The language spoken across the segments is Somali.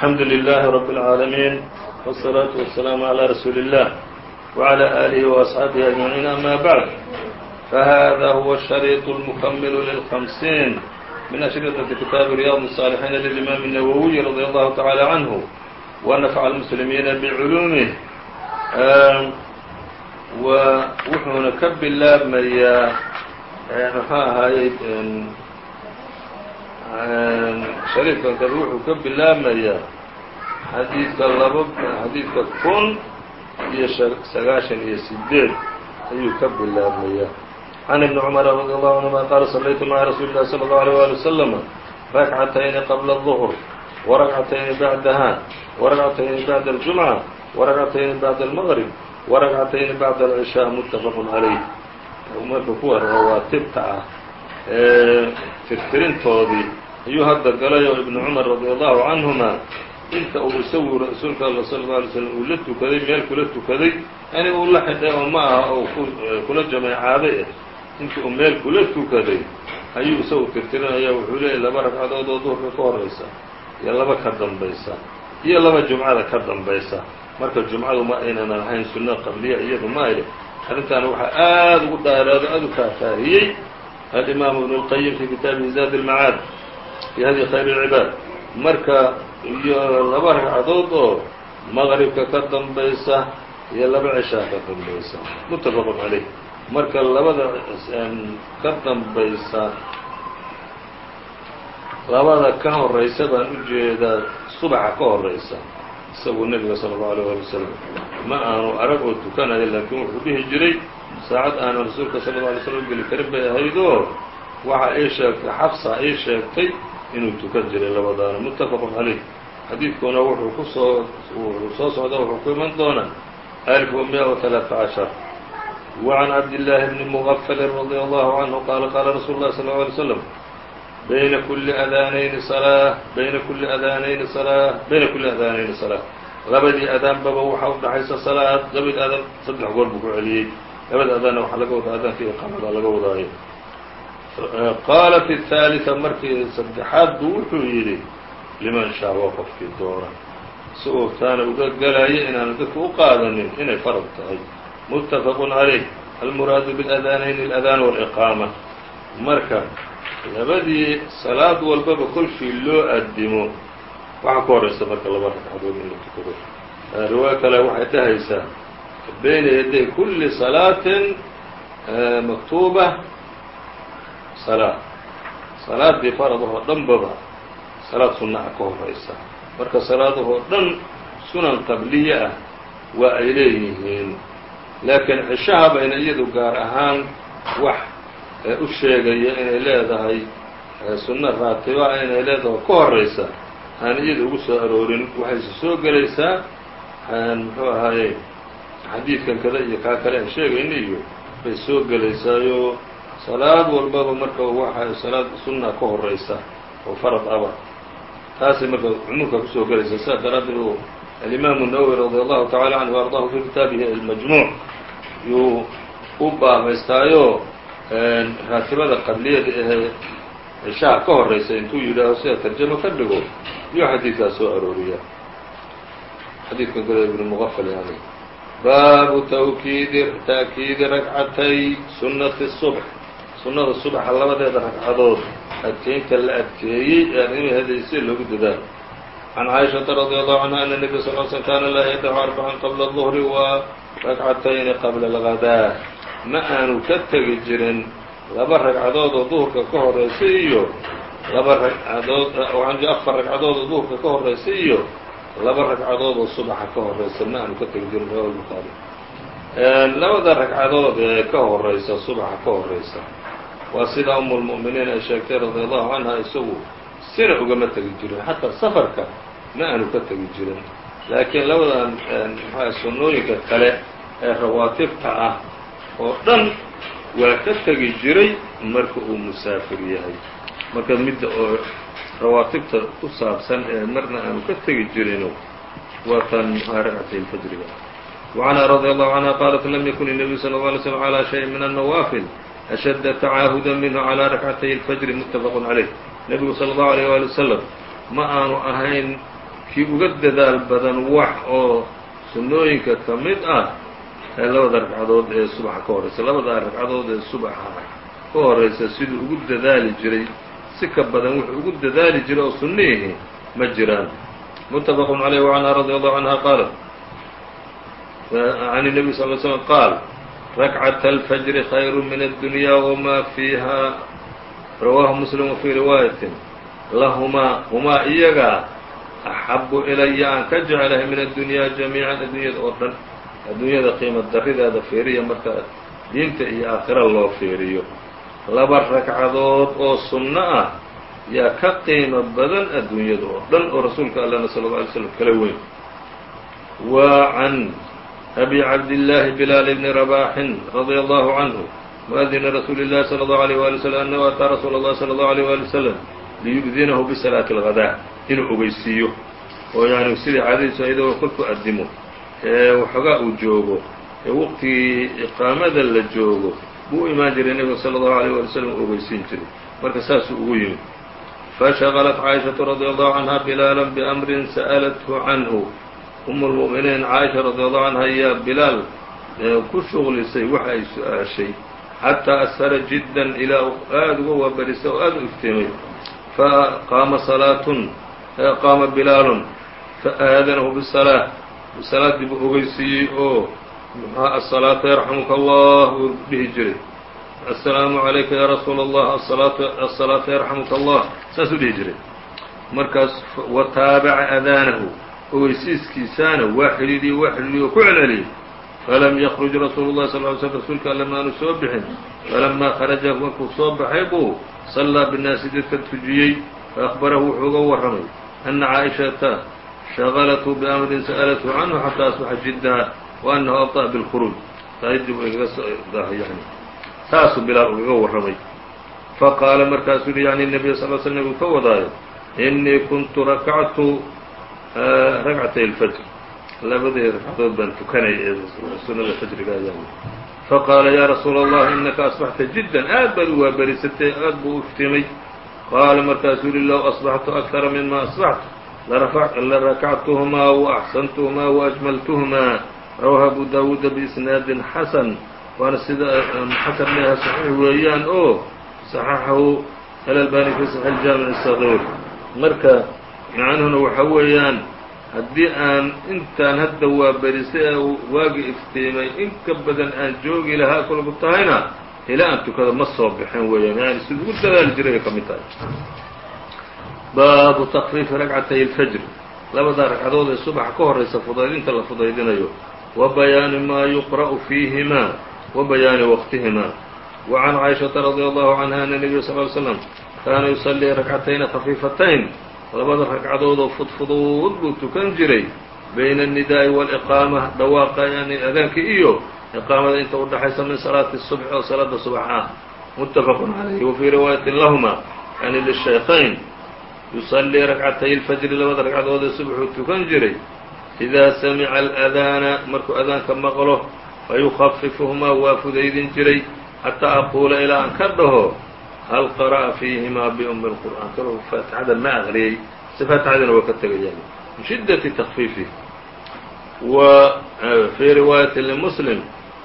الحمdu لله رب العاalمين والصلاaة والسلام على رsuuل الله وعلى آله وأصحaaبه أجمعين أmا بعد فhذا هو الشhريط المكمل للخمسين من أشhرطة كتاب رياض الصالحين للإمام النووي رضي الله تعالى عنه ونفع المسلمين بعلومه wuxuuna ka bilaabmayaa mxuu ahaayey shariifkan kale wuxuu ka bilaabmayaa xadiidka laba xadiidka kun iyo sagaashan iyo sideed ayuu ka bilaabmayaa can ibni cumar radi allahu canهuma qaala salaytu maca rasuuli اllahi salى اllahu alيه wali waslama rakcatayni qabla الظhr warakcatayni bacdaha warakcatayni bacda اljumca warakcatayni bacda اlmgrib warakcatayni bacda alcishaa muttafaqun calayh marka kuwa rawaatibta ah ee tirtirintoodii ayuu hadda galay oo ibnu cumar radi allahu canhuma inta uu isagu rasuulka alla sala alla alay slam uu la tukaday meel kula tukaday yani uu la xidhay oo ma aha oo kula jameecaaday ah inta uu meel kula tukaday ayuu isagu tirtirinaya wuxuu leeyahy laba ragcadood oo duhurka ka horaysa iyo laba ka dambaysa iyo laba jumcada ka dambaysa. Marka jumcadu ma aynan ahayn sunno qabliya iyadu ma ayle arrintaana waxaa aada ugu dhaaraado aada u faahfaahiyey alimaamu ibnu اlqayim fi kitaabihi zaad اlmacaad fi hadi khayr اlcibaad marka iyo laba ragcadood oo maqribka ka dambaysa iyo laba cishaa ka dambaysa muttafaqun calayh marka labada ka dambaysa labada ka horaysa baan u jeedaa subaxa ka horaysa isagu nebiga salى الlaه alيه alي waslm ma aanu arag oo tukanayo laakiin wuxuu dhihi jiray saacad aanu rasuulka sala اlه alay slm geli karin bay ahaydoo waxa ii sheegtay xafsa ii sheegtay inuu tukan jiray labadaana muttafaq عalayh xadiidkuna wuxuu kusoo wuxuu soo socda wuxuu ku iman doonaa alf وmiئة وaلaثa caشhر وعan cabdاللahi bni mغfl radي allahu canهu qaala qaala rasuul الlahi صلى اه عlيه وsلم bayna kuli adaanayni salaa bayna kuli adaanayni salaa bayna kuli adaanayni salaa labadii adaanbaba waxaa u dhaxaysa salaad labadii adaan saddex goor buu ku celiyey labada adaanna waxaa laga wadaa adaanka iqaamada laga wadaayo qaalat الثaaliثa markii saddexaad buu wuxuu yidhi liman shaa waa qofkii doona isagoo taana uga gelaya inaanu dadka u qaadanin inay farad tahay muttafaq عalayh almuraadu bاladaanayni اladaan wاliqaama marka labadii salaad walbaba kolkii loo addimo waxaa ka horaysa marka laba ragcadood in la tukado riwaayo kale waxay dhahaysaa bayna yaday kuli salaatin maktuuba salaa salaadii faradahoo dhanbaba salaad sunnaha ka horaysa marka salaadahoo dhan sunan qabliye ah waa ay leeyihiin. Laakiin cishaha bayna iyadu gaar ahaan wax u sheegaya inay leedahay sunno raatiba inay leedahay ka horaysa aan iyada ugu soo aroorin waxayse soo gelaysaa muxuu ahaaye xadiidkan kada iyo kaa kale aan sheegayna iyo bay soo gelaysaayo salaad walbaba marka waxa salaad sunna ka horaysa oo farad aba taasay marka cumuumka kusoo gelaysa sidaas daraaddeed uu alimaamu nawowi radi allahu tacala canhu ardahu fi kitaabihi almajmuuc yuu u baabaystaayo raatibada qabliyada ahee cishaha ka horaysa intuu yidhaaho sida tarjamo ka dhigo iyo xadiidkaas soo arooriya xadiidkan kale ibnu mqfl yani baabu twkiidi taakiidi ragcatay sunati الصubح sunnada subaxa labadeeda ragcadood adkeynta la adkeeyey ee arrimaheeda loogu dadaalo can caaishata radi allahu canha ana nebiya sal slm kaana laa yadacu arbacan qabla duhri wa ragcatayni qabla algadaa ma aanu ka tegi jirin laba ragcadood oo duhurka ka horeysa iyo laba ragcadood afar ragcadood oo duhurka ka horeysa iyo laba ragcadood oo subaxa ka horeysa ma aanu ka tegi jirin rawa lbuhaari labada ragcadood ee ka horeysa subaxa ka horeysa waa sida umu lmu'miniin ay sheegtay radia allahu canha isagu sina ugama tegi jirin xataa safarka ma aanu ka tegi jirin laakiin labadan maxaa sunnooyinka kale ee rawaatibta ah oo dhan waa ka tegi jiray marka uu musaafir yahay marka midda oo rawaatibta ku saabsan ee marna aanu ka tegi jirino waa tan maxaa ragcatay lfajriga وعنها رضي الله عنها قالت لم يكن النبي صلى الله عليه وسلم على شيء من النوافل ashadda tacaahudan minhu calaa rakcatay alfajri muttafaqun calayh nebigu sala allahu alayh waali wasalam ma aanu ahayn kii uga dadaal badan wax oo sunnooyinka ka mid ah ee labada ragcadood ee subaxa ka horraysa labada ragcadood ee subaxa ka horraysa siduu ugu dadaali jiray si ka badan wuxuu ugu dadaali jiray oo sunniihi ma jiraan muttafaqun calayh wa canha radi allahu canha qaalat can nebi sal l ركعة الفجر خyر من الدنيا وma فيها رواه مسلم وفي رواية لهmaa هmaa iyaga أحب إلya aan ka jeclahay min الدuنيا جaميiعا addunyada oo dhan addunyada qiimo darideeda fiiriya marka diinta iyo aakhira loo fiiriyo laba ragcadood oo sunno ah yaa ka qiimo badan adduunyada oo dhan oo rasuulka allana sala اlه alay slm kala weyn wa can abi cabdillaahi bilaal ibni rabaaxin radia allahu canhu muadina rasuuli llahi sala allahu alayh wali wslam annahu ataa rasuula allahi sala allahu alayh wali wsalam liyu'dinahu bisalaati algadaa inuu ogeysiiyo oo yani sidii caadadiisu ayadoo kolku addimo ee waxoogaa uu joogo ee waqtigii iqaamada la joogo buu u imaan jiray nebiga sala allahu alayh wali wslam u ogeysiin jiray marka saasuu ugu yimid fashaqalat caishatu radia allahu canha bilaalan biamrin sa'alathu canhu um اlmuؤminiin caaisha radi allahu canha ayaa bilaal ku shuqlisay waxa ay su'aashay ah, xataa ashara jiddan ilaa aada uga waabarisa oo aada u iftiimay. Faqaama salaatun qaama bilaalun faadanahu bisalaa salaaddii buu ogeysiiyey oo muxua asalaata yarxamuka allah uu dhihi jiray. Assalaamu calayka ya rasuula allah asalaata yarxamuka allah saasuu dhihi jiray. Markaas wataabaca adaanahu ogeysiiskiisaana waa xidhiidhiyey waa xidhiidhiye oo ku celceliyey falam yakruj rasuulu llahi sal ly slm rasuulka alla maanu soo bixin. Falamaa kharaja markuu soo baxay buu sallaa binnaasi dadka tujiyey. Faakbarahu wuxuu uga warramay anna caaishata shagalathu biamrin sa'alathu canhu xataa asbaxa jiddaha wa annahu abطa'a bilkhuruuj. Dib igagasyani taasuu bilaal ugaga warramay. Faqaala markaasuu yni nebiya sal l sl nebgu ka wadaayo innii kuntu rakactu ragcatay alfajr labadii ragcadood baan tukanay ee sunada fajriga ayaa wey faqaala yaa rasuula allah inaka asbaxta jiddan aad baad u waabarisatay aad buu u iftiimay qaala markaasuu yihi low asbaxtu akara mima asbaxtu laractuhumaa waaxsantuhumaa waajmaltuhumaa rawaha abu daawuuda biisnaadin xasan waana sida xasan leha saxiix weeyaan oo saxaxahu alalbani fi saxiix jaamic sagiir marka macnuhuna waxa weeyaan haddii aan intaan hadda waa berisay ee waagi iftiimay in ka badan aan joogi lahaa kolku tahayna ilaa aan tukada ma soo baxeen weeyaan. Yani sida ugu dadaal jiray ay ka mid tahay. Baabu takfiifi ragcatay alfajr. Labadaa ragcadood ee subax ka horaysa fudaydinta la fudaydinayo. Wa bayaani maa yuqra'u fiihimaa wa bayaani waqtihimaa wa can caaishata radia allahu canha ana nebiya sal l slam kaana yusalii rakcatayni khafiifatayn labada ragcadoodoo fudfuduud buu tukan jiray bayna الnidaa'i wاliqaama dhawaaqa yani adaanka iyo iqaamada inta u dhaxaysa min salaati الصubx oo salaada subax ah mutafaqu calayh wa fii riwaayatin lahuma yani lishaykhayn yusallii rakcatay اlfajri labada ragcadood ee subaxuu tukan jiray idaa samica aladaana markuu adaanka maqlo fayukhafifuhumaa waa fudaydin jiray xataa aquula ilaa aan ka dhaho hal qara'a fiihimaa biumi اlqur'aan kaloo faatixada ma aqriyey si faatixadina waa ka tegayaan min shiddati takfiifih wa fii riwaayati limuslim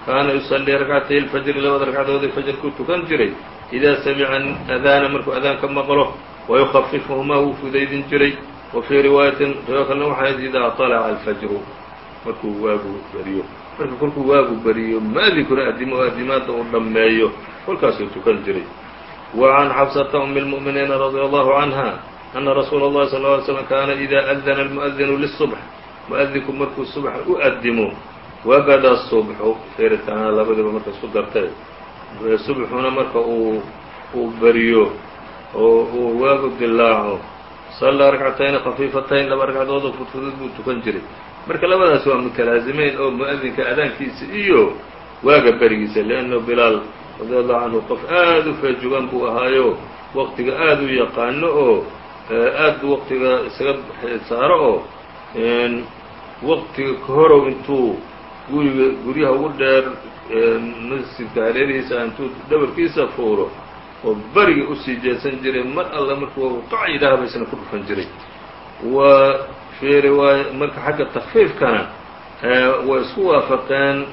kaana yusallii rakcatay اlfajri labada ragcadoodii fajrkuu tukan jiray idaa samica adaana markuu adaanka maqlo wayukhafifuhumaa wuu fudaydin jiray wa fii riwaayatin riwaa kalena waxay ahayd idaa طalaca alfajru markuu waagu beriyo marka kolkuu waagu beriyo maadinkuna adimo adimaadda uu dhammeeyo kolkaasuu tukan jiray wa can xabsata umi اlmu'miniina radia allahu canha ana rasuula اllahi sal ly slm kaana idaa adana almu'adinu lisubx mu'adinku markuu subxa u adimo wabada subxu feeritaana labadiiba marka isku dartay subxuna marka uu uu beriyo oo uu waagu dilaaco sallaa rakcatayni khafiifatayn laba ragcadoodoo fudfudud buu tukan jiray marka labadaas waa mutalaazimeyn oo mu'adinka adaankiisa iyo waaga berigiisa leanno bilaal radia allahu canhu qof aad u feejugan buu ahaayo waqtiga aad u yaqaano oo aad waqtiga isaga saaro oo waqtiga ka horow intuu guriga guryaha ugu dheer masjidka hareerihiisa intuu dhabarkiisa fuuro oo beriga u sii jeedsan jiray mar alla markuu qac yidhaahba isna ku dhufan jiray. Wa fii riwaaya marka xagga takfiifkana way isku waafaqeen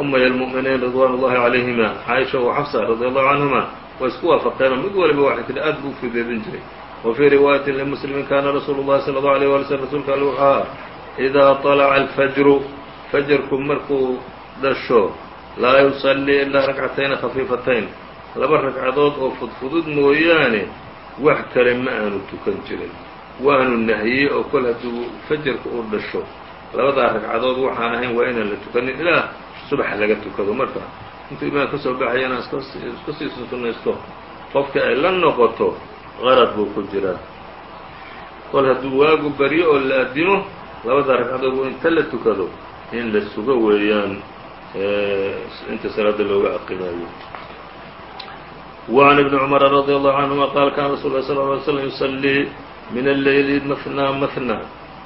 umay almu'miniin ridwaan ullahi calayhima caaisha wa xafsa radi allahu canhuma way isku waafaqeenoo mid waliba waxay tihi aad buu fudeedin jiray. Wa fii riwaayatin limuslimin kaana rasuulu llahi sala allahu alيyh wala slm rasuulka alle wuxuu ahaa idaa طalaca alfajru fajarku markuu dhasho laa yusallii ilaa rakcatayni khafiifatayn. Laba ragcadood oo fudfudud mooyaane wax kale ma aanu tukan jirin. Waanu nahiyey oo kol hadduu fajarka uu dhasho. Labadaa ragcadood waxaan ahayn waa inaan la tukanin ilaa subax laga tukado marka intuu imaan ka soo baxayana iska sii sunnaysto qofka ay la noqoto qarad buu ku jiraa kol hadduu waagu baryo oo la addimo labadaa ragcadood waa inta la tukado in la sugo weeyaan inta salaada looga aqimayo وعن ابن cمر رضي الله عنهma qال kاna رsuل اه صلى اه عليه وسلم يصليi min الleyli mثنى mثنى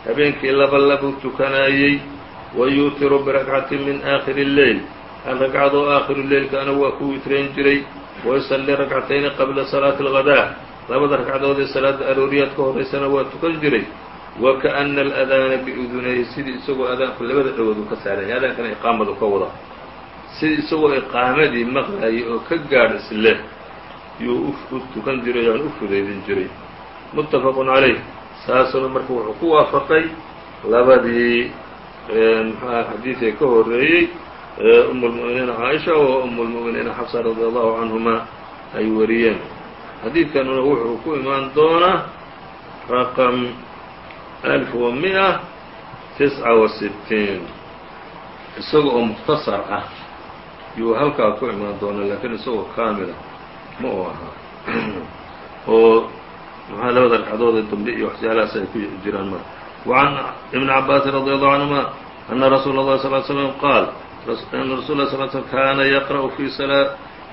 habeenkii laba labuu tukanaayey wayuutiru birakcati min aakhiri الleyl hal ragcadoo aakhiru leylkaana waa ku witrayn jiray wayusallii rakcatayni qabla salaati الغadاء labada ragcadood ee salaada arooriyaad ka horaysana waa tukan jiray وakaأna الأdaana biudunayhi sidii isagoo adaanku labada dhawood uu ka saaranya adaankana iqaamadu ka wada sidii isagoo iqaamadii maqlayay oo ka gaadh isleh yuu u tukan jiray o aan u fudaydin jiray muttafaqun calayh saasuna marka wuxuu ku waafaqay labadii mxuah xadiidee ka horeeyey um اlmu'miniina caaisha oo um اlmu'miniina xafsa radi allahu canhuma ay wariyeen xadiidkanuna wuxuu ku imaan doonaa raqam alf wa miئa tisca wa sittiin isaga oo mukhtasar ah yuu halkaa ku imaan doonaa lakiin isagoo kaamila ma uu ahaa oo maxaa labada ragcadoodee dambe iyo waxyaalahaas ay ku jiraan marka وعan iبn cabaasin radي allahu canهuma أna rasuula الlahi صل ل sلم qaal أna rasul ه صل sلم kaana yaqrأu fii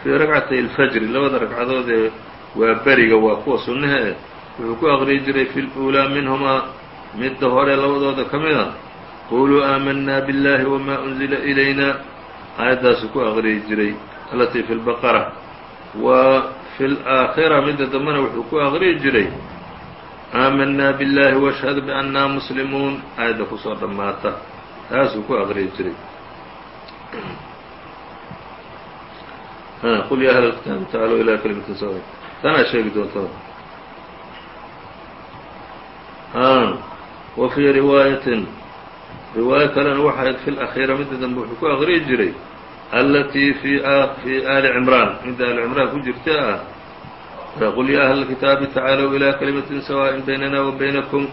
fii ragcatay الfajri labada ragcadood ee waa beriga waa kuwa sunnaha eh wuxuu ku aqriyi jiray fi اlأulىa minhumaa midda hore labadooda ka mida quluu aamanaa biاllahi wma أnzila إlayna aayaddaasuu ku aqriyi jiray alatii fi اlbaqara wa fi اlآakhira midda dambena wuxuu ku aqriyi jiray aamanaa biاllahi washhad biannaa muslimuun aayadda ku soo dhammaata taasuu ku aqriyi jiray qul ya ahl kitaab tacaalow ilaa kalimatin sawda tanaa sheegi doontaa wa fii riwaayatin riwaayo kalena waxa ayd fi lakhiira midda dambe wuxuu ku aqriyi jiray allatii fii aali cimraan midda aali cimraan ku jirta ah qul ya ahla اlkitaabi tacaaluu ilaa kalimatin sawaaءin baynana wa baynakum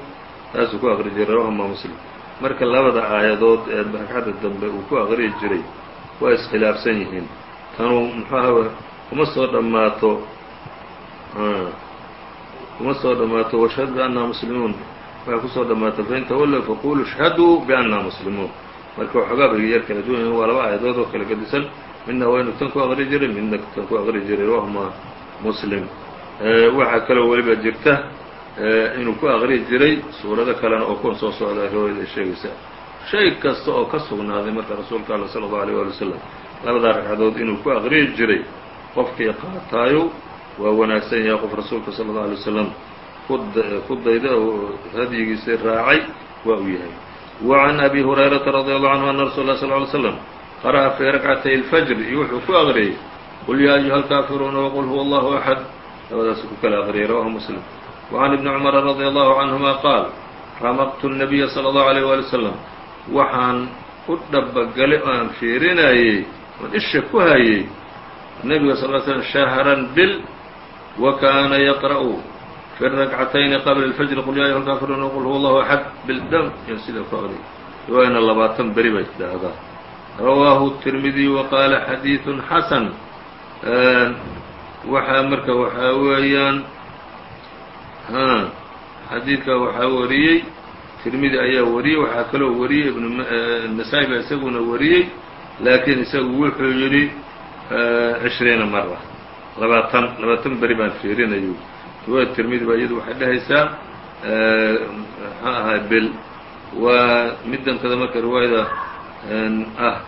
taasuu ku aqri jiray rawahuma muslim marka labada aayadood ee ragcadda dambe uu ku aqriyi jiray waa iskhilaafsan yihiin tanuu muxuaha kuma soo dhammaato kuma soo dhammaato washhad biannaa muslimuun waxay ku soo dhammaato fain tawallow faquluu ishhaduu biannaa muslimuun marka waxoogaa bay yar kala duwan yihiin waa laba aayadood oo kala gedisan midna waa inuu tan ku aqri jiray midna tan ku aqri jiray rawahuma muslim waxaa kaloo weliba jirta inuu ku aqri jiray suurado kalena oo kuwan soo socda riwaayada ay sheegaysa shay kasta oo ka sugnaaday marka rasuulka alla sala allahu alيyه wali wasalam labadaa ragcadood inuu ku aqriyi jiray qofkii qaataayo waa wanaagsan yahay qof rasuulka sala اllahu alay wasalam ku dayda oo hadyigiisii raacay waa uu yahay وعn أbي هuريرaةa رضي الله عنه أن رsuل الله صلى اه عليه وسلم قرأa في ركعتي الفجر iyo wuxuu ku أqriyey قل يا أيهa الكافiruuna وqل هو الله أحد labadaasuu ku kala أqriyay رwاه مسلم وعن بن عمر رضي الله عنهما qاaل رمqت النبي صلى الله عليه ولي وسلم waxaan u dhabagalay oo aan fiirinayey oon isha ku hayey nebiga صل ل سلم شhهرا bil وkana يقرأ في الركعتين qبل الفجر qل ya أيهa الكافiruun وqل هو الله أحد bildm iyo sida ku aqriy riwaayana labaatan beri bay tidhaahdaa rawaahu التirmidي وqاala xadيiث xasن waxaa marka waxaa weeyaan xadiidka waxaa wariyey tirmidi ayaa wariyey waxaa kaloo wariyey ibnnasaa-i baa isaguna wariyey laakiin isagu wuxuu yidhi cishriina mara labaatan labaatan beri baan fiirinayo riwaayat tirmidi baa iyadu waxay dhehaysaa maxaa ahay bil. Waa midankada marka riwaayada ah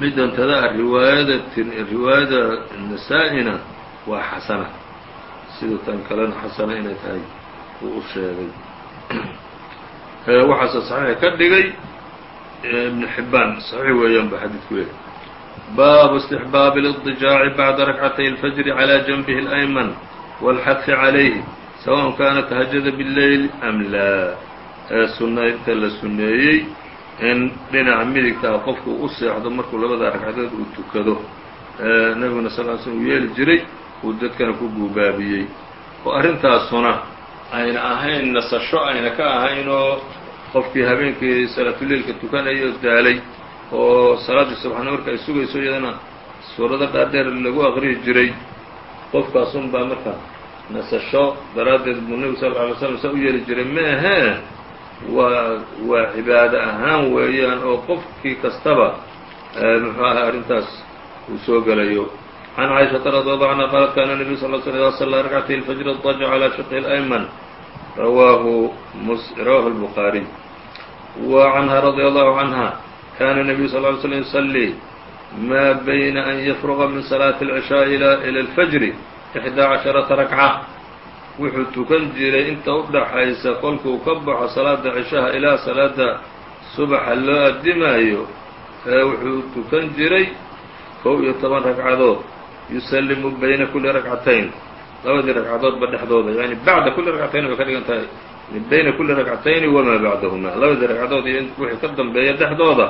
midantada ah riwaayada riwaayada nasaa-ina waa xasana siduu tan kalena xasana inay tahay uu u sheegay waxaase صaxiixa ka dhigay ibn xibaan صaxiix weeyaan ba xadiidku leeyahy baabu istixbaabi الاضطijaaci bacda rakcatay الfajri عalى janbihi الأyman wاlxadfi عalayhi sawaء kaana tahajada bالleyl am laa ee sunaynta la suneeyey in dhinaca midigtaa qofku u seexdo markuu labada ragcadood uu tukado nebiguna sal l slm uu yeeli jiray uu dadkana ku guubaabiyey. Oo arrintaasuna ayna ahayn nasasho ayna ka ahayn oo qofkii habeenkii salaatuleilka tukanayo daalay oo salaaddii subaxna marka ay sugayso iyadana suurado dhaadheer lagu aqriyi jiray. Qofkaasun baa marka nasasho daraaddeed buu nebigu sal lla alay slam saa u yeeli jiray. Ma ahee waa waa cibaado ahaan weeyaan oo qofkii kastaba muxuu ahay arrintaas uu soo gelayo can caaishaةa radi allahu canha qaalat kana nebiyu sal l sl ida sallaa rakcatay اlfajr اضطaja calى shiqhi اlayman rawaahu rawahu الbukhaariي wa canha radi allahu canha kana nebiyu sal ly slm yusallii ma bayna an yafruqa min salaati اlcishaaءi ilى اlfajri ixdaa caشharaةa rakca wuxuu tukan jiray inta u dhaxaysa kolkuu ka baxo salaada cishaha ilaa salaada subaxa loo addimaayo ee wuxuu tukan jiray kow iyo toban ragcadood yusallimu bayna kuli rakcatayn labadii ragcadoodba dhexdooda yani bacda kuli rakcatayn bay ka dhigan tahay bayna kuli rakcatayni wamaa bacdahuma labadii ragcadood iyo wixii ka dambeeya dhexdooda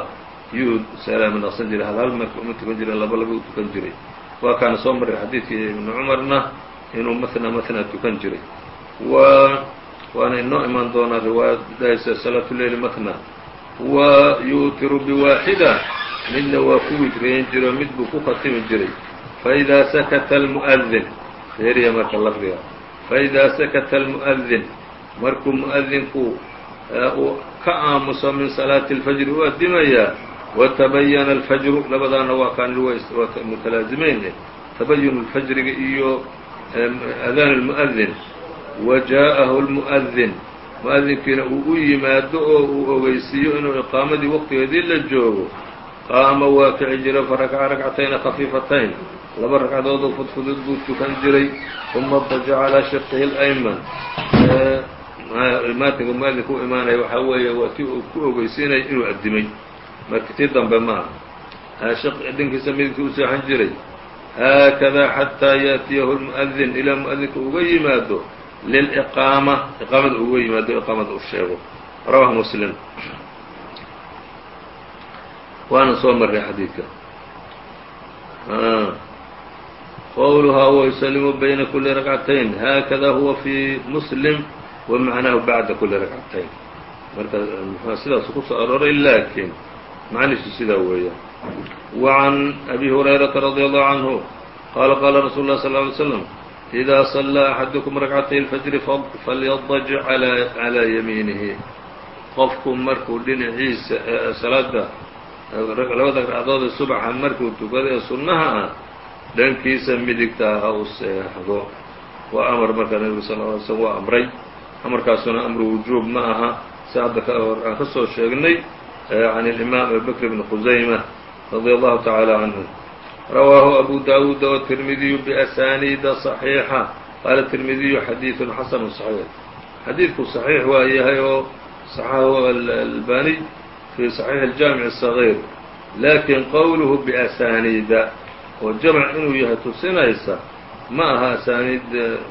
yuu salaami naqsan jiray hal hal marka uma tukan jiray laba laba u tukan jiray. Waa kaana soo maray xadiidkii ibnu cumarna inuu mtna mtna tukan jiray. Waana inoo iman doonaa riwaayaddaaysa salaatuleyli matna. Wa yuutiru biwaaxida midna waa ku witriyan jiro mid buu ku khatimi jiray. Faidaa sakata almu'adin reeriya marka lafdiga. Faidaa sakata almu'adin markuu mu'adinku eh, uu ka aamuso min salaati اlfajri u adimayaa watabayana alfajru labadaana waa kaani waa mutalaasimeyn tabayun اlfajriga iyo adaan الmuؤdin wa jaaءahu الmuؤdin muؤdinkiina uu u yimaado oo uu ogeysiiyo inuu iqaamadii waqtigeedii la joogo qaama waa kici jira farakaca rakcatayni khafiifatayn laba ragcadoodoo fudfudud buu tukan jiray uma daja calىa shiqihi الأyman maatinka muؤdinka u imaanaya waxaa weeye waa tii uu ku ogeysiinaya inuu addimay marka tii dambe ma aha dhinkiisa midigta u seexan jiray haakada xataa yaأtiyahu الmuؤdin ilaa muؤdinka uga yimaado lilإqaama iqaamada uga yimaado iqaamada u sheego rawahu muslim waana soo maray xadiidka qowluhaa huwa yusalimu bayna kuli rakcatayn haakada huwa fi muslim wa macnaahu bacda kuli rakcatayn marka mxua sidaasu ku soo arooray laakiin macnihiisu sidaa weeyaan وعn أbي هuريرaةa رضي الله عنه qال qاla رsuل الله صلى اه عليه وسلم إذا صلىa أحadكم ركعتي الفجر فlيضج عlى يمينihi qofku markuu dhinaciisa salaada labada ragcadood ee subaxa markuu tukado ee sunnaha ah dhankiisa midigtaa ha u seexdo waa amar marka nebigu sal ly slm waa amray amarkaasuna amru wujuub ma aha si hadda aan ka soo sheegnay can الإmam abi bkr بn khusayma radي allahu taعaalى canhu rawaahu abu dawuud wالtirmidiyu بأsaniida صaxiixa qaala الtirmidiyu xadiiثu xasanu صaxiix xadiidku صaxiix waa yahay oo صaxahu albaniy fi صaxiix الjaamiع الصغيir lakin qowluhu بأsaniida oo jamc inuu yahay tusinaysa ma aha asaaniid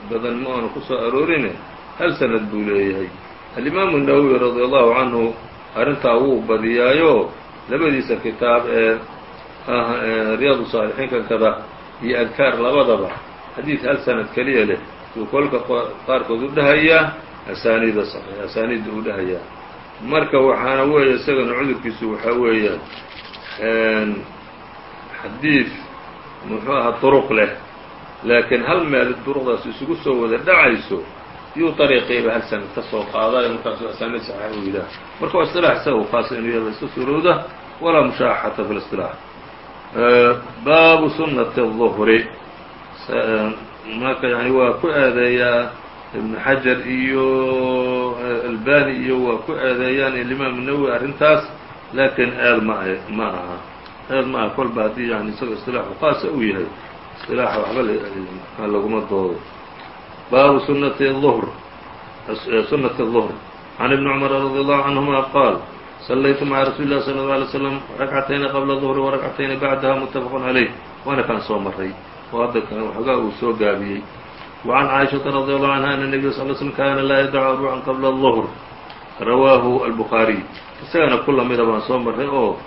badan ma aanu ku soo aroorine hal sanad buu leeyahay alimaamu الnawowi radي allahu canhu arrintaa wuu badiyaayo labadiisa kitaab ee ah riyaadu saalixiinka kada iyo adkaar labadaba xadiid hal sanad keliya leh yuu kolka qaarkood u dhahayaa asaaniida saxiix asaaniidda u dhahayaa. Marka waxaana weeye isagana cudurkiisu waxaa weeyaan xadiid muxuu ahaa duruq leh laakiin hal meel duruqdaas isugu soo wada dhacayso yuu ariiqiiba hal sanad ka soo qaadayo markaasuu asaaniid saxiix u yidhaah marka waa isilaax isaga khaasa inuu yaba iska surowda walaa mushaaxata fi lisilaax baabu sunati الظhri marka yani waa ku eedeeyaa ibn xajar iyo albani iyo waa ku eedeeyaan imaam nawowi arrintaas laakiin eed ma ma aha eed ma aha kolba haddii yani isaga isilaaxu khaasa uu yahay isilaaxa waxba laguma doodo baabu sunati الظhr sunati الظhr عن iبn cmr radي الlه عanهuma qaal صlaytu mعa rasuuli الlah slى الlه عlيه وsلم rakcatayni qabla الظhri وrakcatayni bacdaha mutafq عalيh waana kaan soo maray oo hadda waxoogaa uu soo gaabiyey وعn caaئiشhaةa radي الlه عanهa أن النبy صل sلم kana laa yadacu arبعa qabla الظhr rawaahu الbخaariي isagana ku lamida baan soo maray oo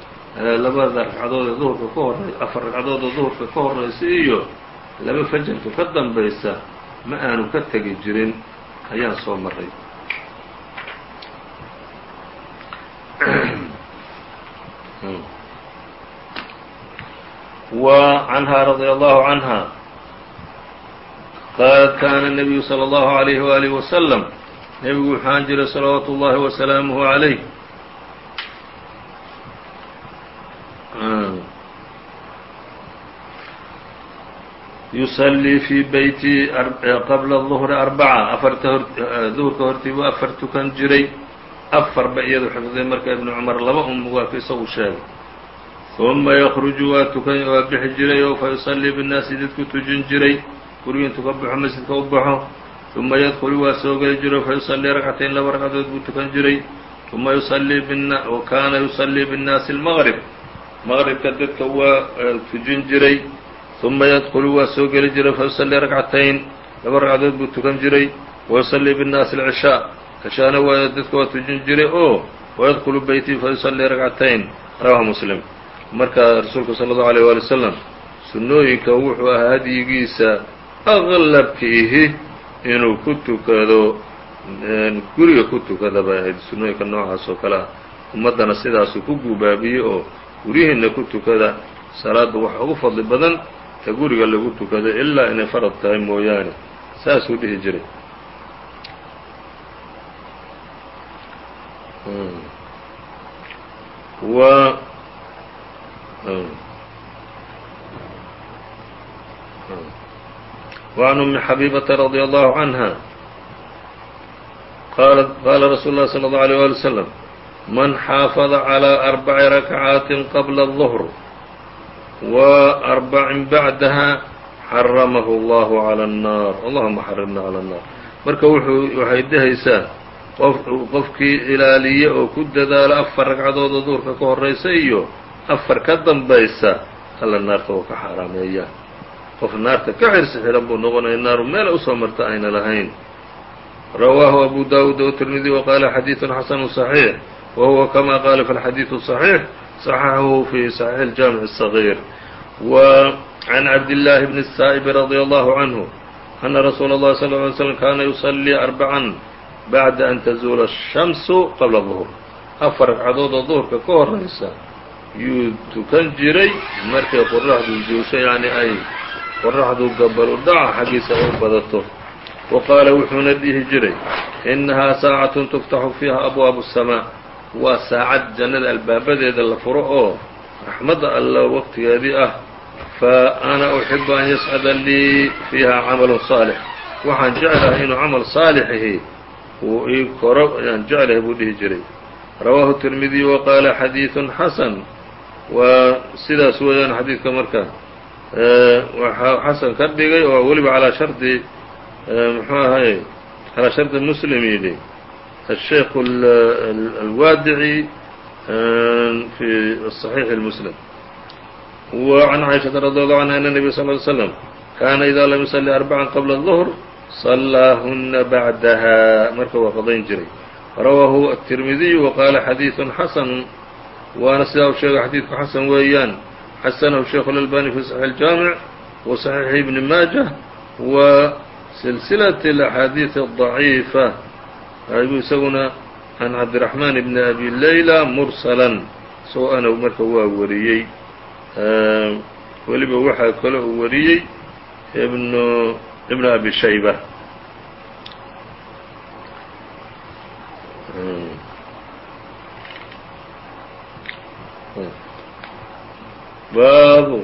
labada ragcadood ee duhurka ka horey afar ragcadood oo duhurka ka horeysa iyo laba fajarka ka dambaysa ma aanu ka tegi jirin ayaan soo maray وعنها رضي الله عنها qالت kاna النبي صلى الله عليه وآله وسلم nebigu wuxuu jiray صلaوaaت الlahi وسلامه عليه yusallii fii beyti qabla duhri arbaca afarta hor duhurka hortii buu afar tukan jiray afarba iyadu xifday marka ibnu cumar laba un waa ka isagu sheegay uma yakruju waa tukan waa bixi jiray oo fa yusallii binnaasi dadku tujin jiray gurigi intuu ka baxo masjidka u baxo uma yadkhulu waa soo geli jiray fa yusallii ragcatayn laba ragcadood buu tukan jiray uma yusallii bina wa kaana yusallii binnaasi almaqrib maqribka dadka waa tujin jiray ثuma ydkulu waa soo geli jiray fayuصلii ragcatayn laba ragcadood buu tukan jiray wayuصلii bالnaasi العشhاء cشhaana waa dadka waa tujin jiray oo وydkulu beyti fayuصلii ragcatayn rawahu mslim marka rasuulku salى الlaه عalيه wali wslam sunnooyinka wuxuu ahaa hadyigiisa aqlabkiihi inuu ku tukado guriga ku tukada bay ahayd sunnooyinka noocaas oo kale ah ummaddana sidaasuu ku gubaabiyey oo guryihiina ku tukada salaadda waxa ugu fadli badan ta guriga lagu tukado ilaa inay farad tahay mooyaane saasuu dhihi jiray وعن أم حبيبة رضي الله عنها qاla رsuل الlه صلى الله عليه ولي وسلم من xاaفظ على أربع ركعاaت qبل الظهر وأربع بعدها xرمه الله على النار اللهma xرمna على النار marka waxay dhehaysaa qofkii ilaaliye oo ku dadaalo afar ragcadood oo duhurka ka horaysa iyo afar ka dambaysa alla naarta oo ka xaaraameeya qof naarta ka xirsi xihan buu noqonaya naaru meela usoo marta ayna lahayn rawaahu abu dawuud wtirmidi waqaala xadiiثu xasanu صaxiix wa huwa kama qaala fi اlxadiiثu صaxiix صaxaxahu fi صaxiix اjaamiع الصغيir w can cabdillaahi bni الsaaئb radي allahu canhu ana rasuula اllahi sal ly slm kaana yuصلii arbacan bacda an tazuula الshamsu qabla ظuhr afar ragcadood oo duhurka ka horaysa yuu tukan jiray markay qoraxdu zuusho yani ay qoraxdu gabal u dhaca xaggiisa u badato wa qaala wuxuuna dhihi jiray innahaa saacatun tuftaxu fiiha abwaabu الsamaa waa saacad jannada albaabadeeda la furo oo raxmadda alla waqtigeedii ah. Fa ana uxibu an yascada lii fiiha camalun saalix. Waxaan jeclahay inuu camal saalixihii uu ii koro ayaan jeclahay buu dhihi jiray. Rawaahu tirmidiy wa qaala xadiiثun xasan. Waa sidaas weeyaan xadiidka marka. Waxaa xasan ka dhigay oo weliba calaa shardi muxuu ahay calaa shardi muslim yidhi الsheikh الwaadiعي في صحيح المسلم وعن عائشhaةa رضي الله عنها أن النبي صلى اه عليه وسلم كاna إذا lم يصلي أربعا qبل الظهر صلاahuna بعdها marka waa qadayn jiray rawaahu التirmidiي وqاala xadيiث xasن waana sidaa u sheegay xadiidku xasan weeyaan xasanahu sheikh الألbاني في صحيح الجاamiع وصحيiح بن maaجة و silsilaة الأxaadiiث الضaciiفة ayuu isaguna can cabdiraxmaan ibni abi leyla mursalan isagoo anow marka waa wariyey. Ehm, weliba waxaa kale uu wariyey ibnu ibnu abi shayba ehm, baabu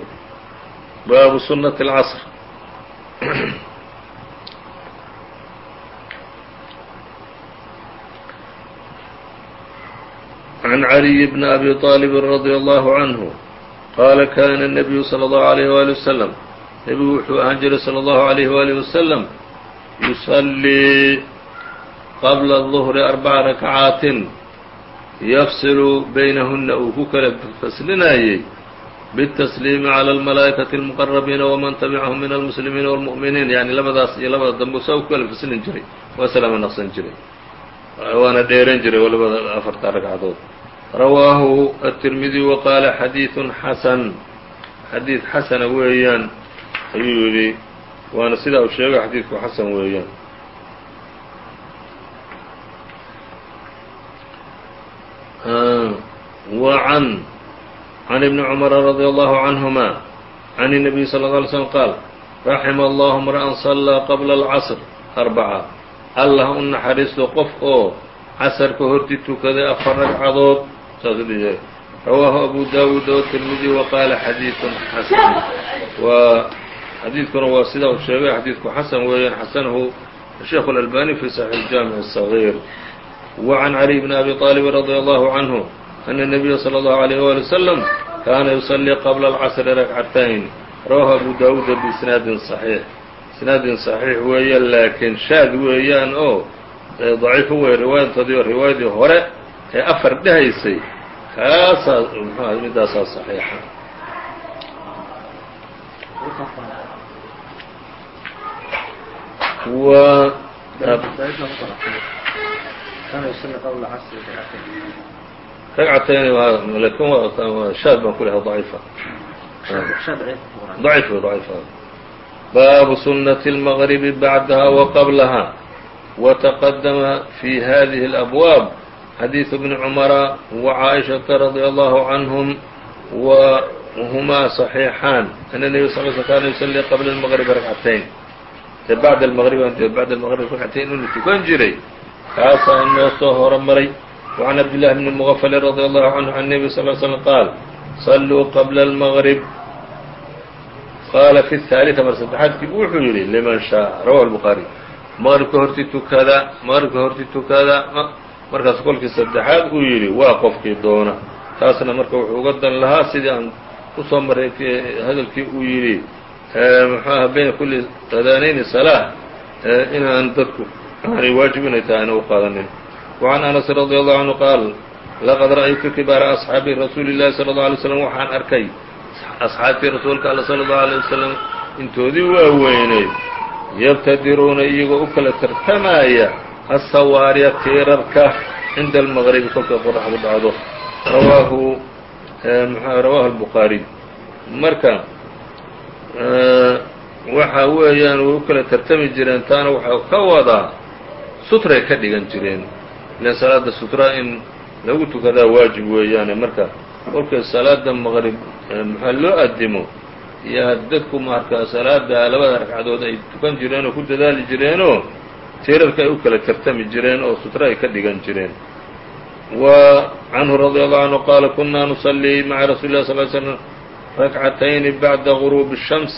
baabu sunati اlcasr عن علي بن أبي طالب رضي الله عنه قال كان النبي صلى الله عليه وآله وسلم nebigu wuxuu ahaan jiray slى الlaهu عalيه وaلiه وسلم yusallii qabla الظهri arbaca rakcaatin yafsilu baynahuna uu ku kala faslinayey bالتsliimi عlى الmalaaئikaةi الmqرabiina wman tabicahum min almuslimiina wاlmuؤminiin yani labadaas iyo labada dambe saa ku kala faslin jiray waa salaama naqsan jiray waana dheeran jiray oo labada afarta ragcadood rawaahu التirmidي وqaala xadiiث xasan xadiid xasana weeyaan ayuu yidhi waana sidaa uu sheegay xadiidku xasan weeyaan وعn عن بن cمر رضي الله عنهما عن النبي صلى الله عليه وسلم qاaل رaحم الله امرأa صلىa qبلa الcصر أربعة allah u naxariisto qof oo casrka horti tukaday afar ragcadood saas rawaahu abu dawuud وتirmidي وqaala xadiiث xasan waa xadiidkuna waa sida uu sheegay xadiidku xasan weeyaan xasanahu الشheikh الألbاني في صحيح الجامع الصغير وعن علي بن أبي طالب رضي الله عنه أن النبي صلى الله عليه ولي وسلم كاana يصلي qبلa الcصر ركعتين rawaahu abu dawuud بإsnaadin صحيح isnaadin صaxiix weeye laakiin shaad weeyaan oo daciifo wey riwaayadtoodii oo riwaayadii hore ee afar dhehaysay kaasaa mxuah midaasaa صaxiixa w ragcatayn lakin shaad baan ku lehay ضaciifa ضaciif ضaciif baabu sunaة الmغرب bعdaha وqبلha وتqdma في hadiه الأbواب xadيiث بن cمرa وعائشhaةa رضي الله عنهم وهma صحيixaan أن النبي صل sل kاna يصلي qبل المغرب ركعتين bعd المغرب bعd المغرب ركعتين inuu tukan jiray kaasaa inoo soo horomaray وعن عبد الله بن مغفل رضي الله عنه عن النبي صلى اه عليه وسلم qاaل صلوu qبل المغرب qaala fi الثaaliثa mar saddexaadkii wuxuu yidhi liman shaء rawahu الbخaarي maqribka horti tukada maqribka horti tukada markaas kolkii saddexaad uu yidhi waa qofkii doona. Taasna marka wuxuu uga dan lahaa sidii aan ku soo maray hadalkii uu yidhi muxuaha bayna kulli adaanayni salaa inaan dadku aanay waajib inay tahay aana u qaadanin wacan anas radi allahu canhu qaal laqad ra'aytu kibaara asxaabi rasuuli illahi sala allau alay slam waxaan arkay asxaabtii rasuulka alla sala allahu alay wasalam intoodii waa weyneyd yabtadiruuna iyagoo u kala tartamaya asawaariya tiirarka cinda almaqribi kolkay qoraxdu dhacdo rawaahu rawaahu albukhaariy marka waxa weeyaan way u kala tartami jireen taana waxaa ka wadaa sutray ka dhigan jireen ilan salaada sutra in lagu tukadaa waajib weeyaane marka kolkay salaada maqrib maxaa loo addimo yaa dadku marka salaada labada ragcadood ay tukan jireen ku dadaali jireenoo tiirarka ay u kala tartami jireen oo sutra ay ka dhigan jireen wa canhu radi allahu canhu qaala kunaa nusallii maca rasuuli lah sal slm rakcatayni bacda guruubi الshams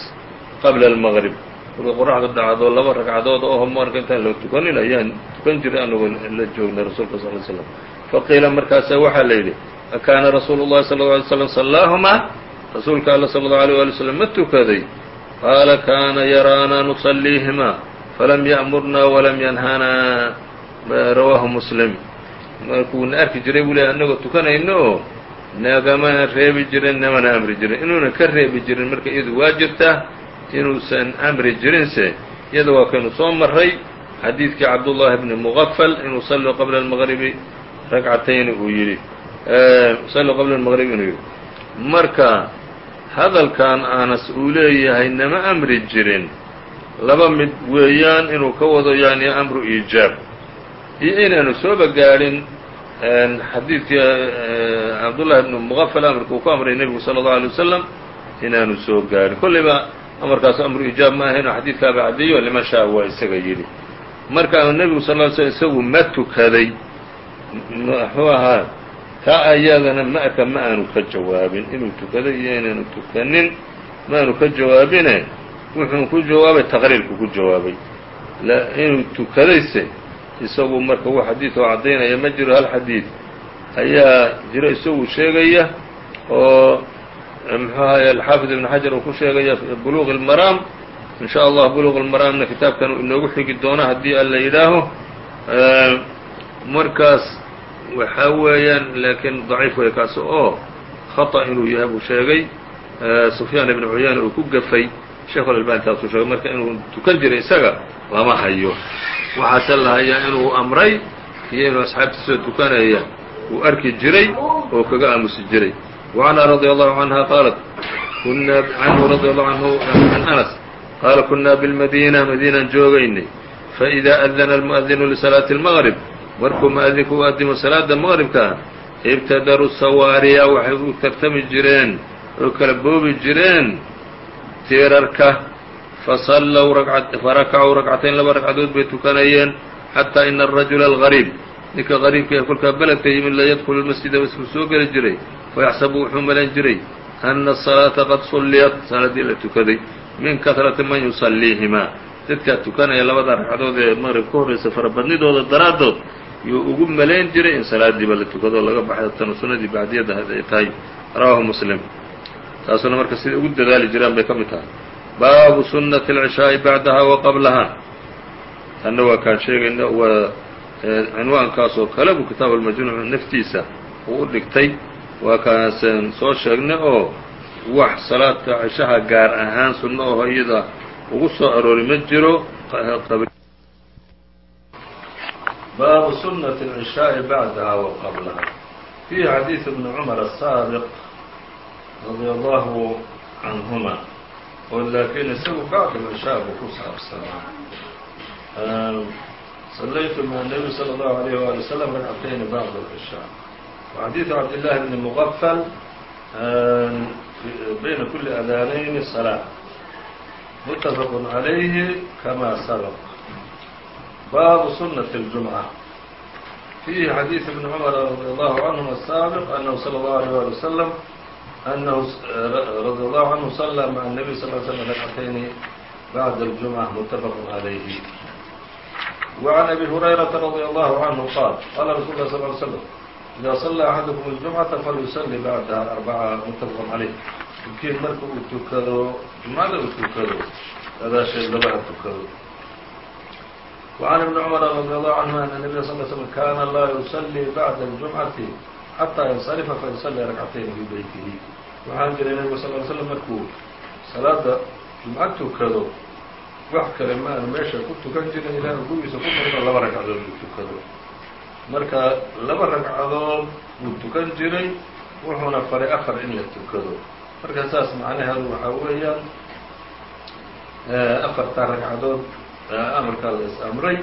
qabla almaqrib markay qoraxdu dhacdo laba ragcadood oo marka intaan loo tukanin ayaan tukan jiray anagoo la joognay rasuulka sal slam faqiila markaasa waxaa la yidhi akaana rasuulu الlahi salى اه alay slam salaahumaa rasuulka alla salى الlaه alيه alي slm ma tukaday qaala kaana yaraana nusaliihimaa falam ya'murnaa walam yanhanaa rawaahu muslim markuuna arki jiray buu leey annagoo tukanayno oo nagamana reebi jirin namana amri jirin inuuna ka reebi jirin marka iyadu waa jirtaa inuusan amri jirinse iyada waa kaynu soo maray xadiidkii cabdullaahi bni mugafal inuu salluu qabla almaqribi ragcatayni uu yidhi salluu qabla almaqribi inuu yidhi marka hadalkan anas uu leeyahay nama amri jirin laba mid weeyaan inuu ka wado yani amru iijaab iyo inaanu sooba gaadhin xadiidkii cabdullahi bnu mugafal amarka uu ku amray nebigu sala allahu alay wasalam inaanu soo gaadhin kollayba amarkaas amru ijaab ma ahayno xadiidkaaba caddeeyo liman shaa waa isaga yidhi. Marka nebigu sal ly slm isagu ma tukaday muxuu ahaa taa ayadana ma'ka ma aanu ka jawaabin. Inuu tukaday iyo inaanu tukanin ma ka jawaabine wuxuu ku jawaabay taqriirku ku jawaabay inuu tukadayse isagu marka wax xadiid oo caddaynaya ma jiro hal xadiid ayaa jiro isagu sheegaya oo muxuu ahay alxaafid ibn xajar uu ku sheegaya buluq اlmaraam in shaء allah buluq اlmaraamna kitaabkan uu inoogu xigi doono haddii an la yidhaaho markaas waxaa weeyaan laakiin ضaciif wey kaas oo khaطأ inuu yahay buu sheegay sufyaan ibn cuyayna uu ku gafay sheekh alalbani taasuu sheegay marka inuu tukan jiray isaga lama hayo waxaase la hayaa inuu amray iyo inuu asxaabtiisoo tukanaya uu arki jiray oo kaga aamusi jiray وعنها رضي الله عنها قالت كنا عنه رضي الله عنه عن أنس قال كنا بالمدينة مدينة joogaynay فإذا أذن المؤذن لصلاة المغرب markuu مؤذinku u adimo salaada مغربka ibtadaruu sawaariya waxay u tartami jireen oo kala boobi jireen tiirarka fasallow farakacuu ragcatayn laba ragcadood bay tukanayeen xataa ina arajula algariib ninka qariibka ee kolkaa beledka yimid la yadkhulu lmasjida isku soo geli jiray fayaxsabu wuxuu malayn jiray ana asalaata qad sulliyat salaadii la tukaday min kahrati man yusalliihimaa dadkaa tukanaya labada ragcadood ee maqrib ka horraysa farabadnidooda daraaddood yuu ugu malayn jiray in salaadiiba la tukadoo laga baxay tanu sunadii bacdiyada hadday tahay rawaahu muslim taasuna marka siday ugu dadaali jiraan bay ka mid tahay baabu sunati اlcishaaءi bacdaha wa qablaha tanna waa kaan sheegayna waa cinwaankaas oo kale buu kitaab almajnuuc naftiisa uu u dhigtay waa kaaseen soo sheegnay oo wax salaadka cishaha gaar ahaan sunno oo iyada ugu soo aroori ma jiro baabu sunaة العishaaءi bacdaha wa qablaha fiihi xadiiث bni cmar الsaabiq radia allahu canhuma oo laakiin isagu bacd الcishaa buu ku saabsanaa صlaytu mع النبي slى الlه عليه وaلي وsلم ragcatayni bعd العishاء وxadiiثu cabdاللahi bni mغfl bayna kuli adaanayni صلاة متfq عalayhi kama sabq baabu sunaة الجuمعة فيhi xadiiث بن cmر رadي الله عnهma الsaaبق أنhu slى الlه عليه وaلي وsلم أنhu radي الله عnه صلى mع النبي صل ل سلم ركعتayni bعd الجuمعة متfq عalayhi وعن أbي هريرة رضي الله عنه qاaل qاla رsuل الله صلى اه عليه وسلم إذا صلى أحadكم الجuمعaةa falyusلي bعdha أربعة متfq عalayh midkiin marka uu tukado jumcada uu tukado gadaasheed labaha tukado وعن ابن عمر رضي الله عنهma أن النبي صلى اه عليه وسلم kاna laa يصلي بعد الجuمعaةi حتى ينصرفa faيصلي ركعتين في beytihi waxaan jiray nebigu صل ل sلم markuu salaada jumco tukado wax kale ma aanu meesha ku tukan jirin ilaa gurigiisa ku noqdo laba ragcadood uu tukado marka laba ragcadood buu tukan jiray wuxuuna faray afar in la tukado marka saas macnaheedu waxaa weeyaan afartaa ragcadood amarkaa la is amray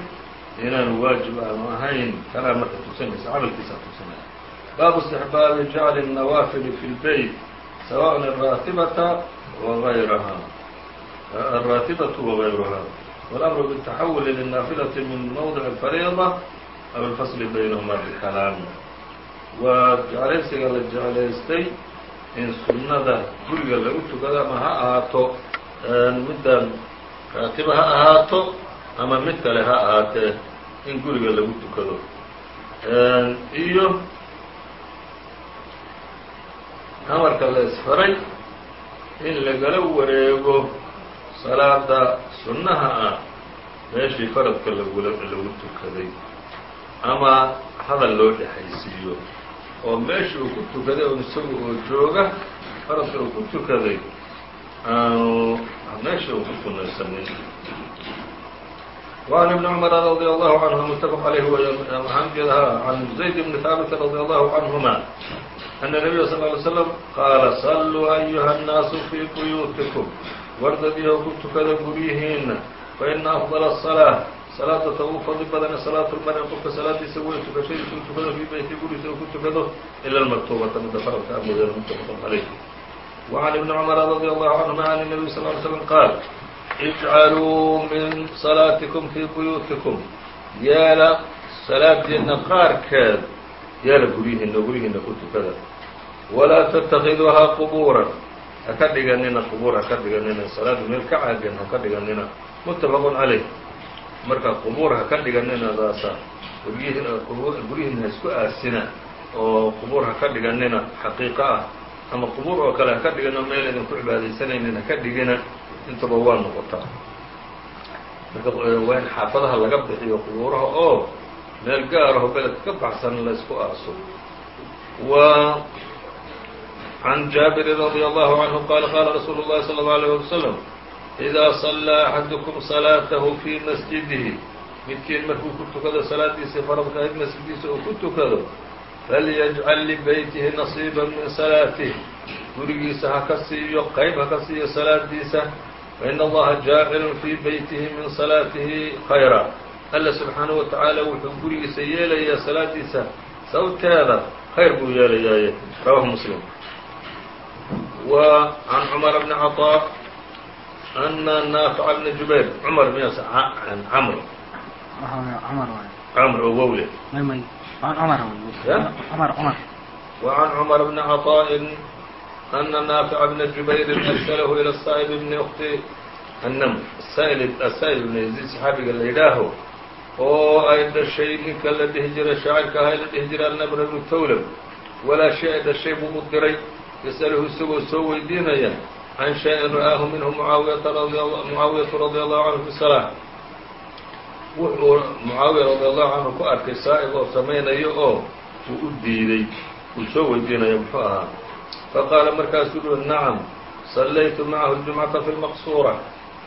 inaanu waajib aanu ahayn kalaa marka tusanaysa camalkiisaa tusanaya baabu istixbaabi jacli الnawaafili fi اlbeyt sawaء الraatibata wغayraha الraatibatu wغayruha wاlamru bالtaxawuli lلnaafilati min mawdic الfariida aw اlfasli baynahuma bkalaam waa jeclaysiga la jeclaystay in sunnada guriga lagu tukado ama ha ahaato middan raatiba ha ahaato ama mid kale ha ahaatee in guriga lagu tukado iyo amarka la isfaray in lagala wareego salaada sunnaha ah meeshii faradka lagula lagu tukaday ama hadal loo dhexaysiiyo oo meeshii uu ku tukaday oo isagu oo jooga faradka uu ku tukaday aanu meesha uu ku sunaysanin وعن ابن عمر رضي الله عنه متفق عليه عن زيد بن ثابت رضي الله عنهما أن النبي صلى اه عليه وسلم قال صلوا أيها الناas في بيوتكم wardadiiho ku tukada guryihiina فإن أفضل الصلاة salaada ta ugu fadli badane salaatu lmari qofka salaadiisa wey tukashadiisa u tukado fii beyti guriisa uu ku tukado ila almaktubata midda faradka amoodan mutafaqun calayh وعن ابن cمر رضي الله عنهma عن النبي صلى اه عليه وسلم qاaل اجعلوا min صلاaتكم في buyuuتiكم yeela salaadiina qaarkeed yeela guryihiina guryihiina ku tukada walaa tattakiduuhaa qubuuran ha ka dhiganina qubuur ha ka dhiganina salaadu meel ka caagin ha ka dhiganina muttafaqun caleyh marka qubuur ha ka dhiganina daasa guryihiin ha isku aasina oo qubuur ha ka dhiganina xaqiiqo ah ama qubuur oo kale ha ka dhigina meel idin ku cibaadaysanaynin ha ka dhigina intaba waa noqotaa marka waa in xaafadaha laga bixiyo qubuuraha oo meel gaaraho beledka ka baxsan la ysku aaso عن جابر رضي الله عنه قال قال رsuuل الlhi صلى الله عليه وسلم إذا صلىa أحadكم صلاaته في مسجده midkiin markuu ku tukado salaadiisii faradka ahayd masjidkiisa uu ku tukado falyجعل لبytihi نصيبا min صلاaته gurigiisa ha ka siiyo qayb ha ka siiyo salaadiisa فإن الlaha jaaعل في bytihi min صلاaته خaيرا alla سubحaanaه وataعaalى wuxuu gurigiisa yeelayaa salaadiisa sababteeda khayr buu yeelayaaye rawaه mسلم وعن cمر بن عطاء أن نافع بن جuبير cمر mys cمر cمر oo wowle وعن cمر بن عطاء أن نافع بن جuبير أرسله إلى الصائب بن أخti النمر الsائل بن يزيد صxaabiga la yidhaaho oo ay dhashay ninka la dhihi jiray shaacirka ahaa la dhihi jiray النمر بن towlb walaa shay ay dhashay buu u diray yas'aluhu isagoo soo weydiinaya can shay-in ra'aahu minhu mucaawiyatu radi allahu canhu fi salaa wuxuu mucaawiya radi allahu canhu ku arkay saa'ib oo samaynayo oo uu u diiday uu soo weydiinaya muxuu ahaa faqaala markaasuu uhi nacam sallaytu macahu jumcata fi lmaqsuura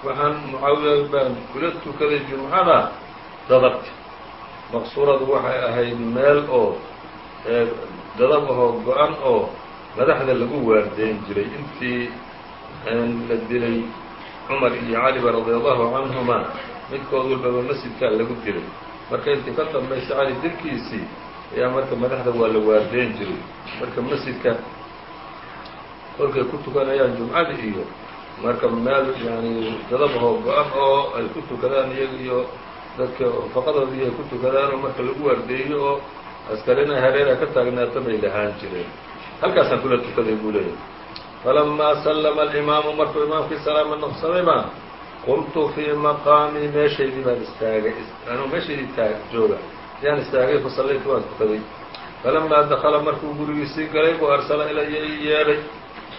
waxaan mucaawiya baan kula tukaday jumcada dadabta maqsuuradu waxay ahayd meel oo dadab ahoo go-an oo madaxda lagu waardeyn jiray intii la dilay cumar iyo caliba radi allahu canhuma midkood walbaba masjidkaa lagu dilay. Marka intii ka dambaysa cali dilkiisii ayaa marka madaxda waa la waardeyn jiray. Marka masjidka kolkay ku tukanayaan jumcada iyo marka meel yani dadabahoo go-an oo ay ku tukadaan iyaga iyo dadka faqadoodii ay ku tukadaan oo marka lagu waardeeyo oo askarina hareera ka taagnaato bay lahaan jireen halkaasaan kula tukaday buu leeyahy falamaa sallama alimaamu markuu imaamkii salaama noqsadayba qumtu fii maqaamii meeshaydii baan istaagay anuu meeshaydii taag jooga. Ayaan istaagay fasallaytu waan tukaday falamaa dakala markuu gurigiisii galay buu arsala ilaya i yeedhay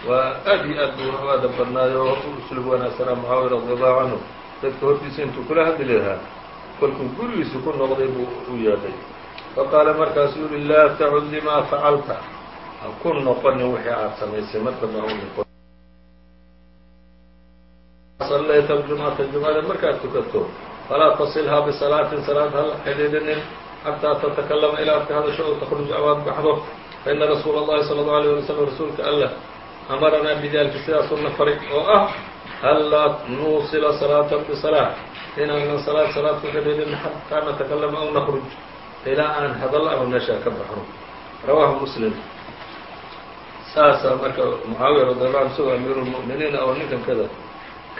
waa aad iyo aad buu u aadab badnaayo oo u uslub wanaagsanaa mucaawiya radi allahu canhu dadka hortiisa intuu kula hadli lahaa kolkuu gurigiisi ku noqday buu u yeedhay faqaala markaasuu yihi laa tacud limaa facalta ha ku noqonin wixii aad samaysay mar dambe hau noqon. Sallayta jumcata jumcada markaad tukato falaa tasilhaa bisalaatin salaad hala xidhiidhinin xataa tatakalama ilaa adka hadasho oo takhruj aw aad baxdo. Faina rasuula allahi sala allau alay wala slam rasuulka allah amaranaa bidalika sidaasuna faray oo ah anlaa nuusila salaatan bisalaa inaanan salaad salaad ku xidhiidhin xataa natakalama aw nakruj ilaa aan hadallo ama meeshaa ka baxno. Rawaahu muslim saasaa marka mucaawiya radi allahu an isagoo amiiru lmu'miniina oo ninkan kada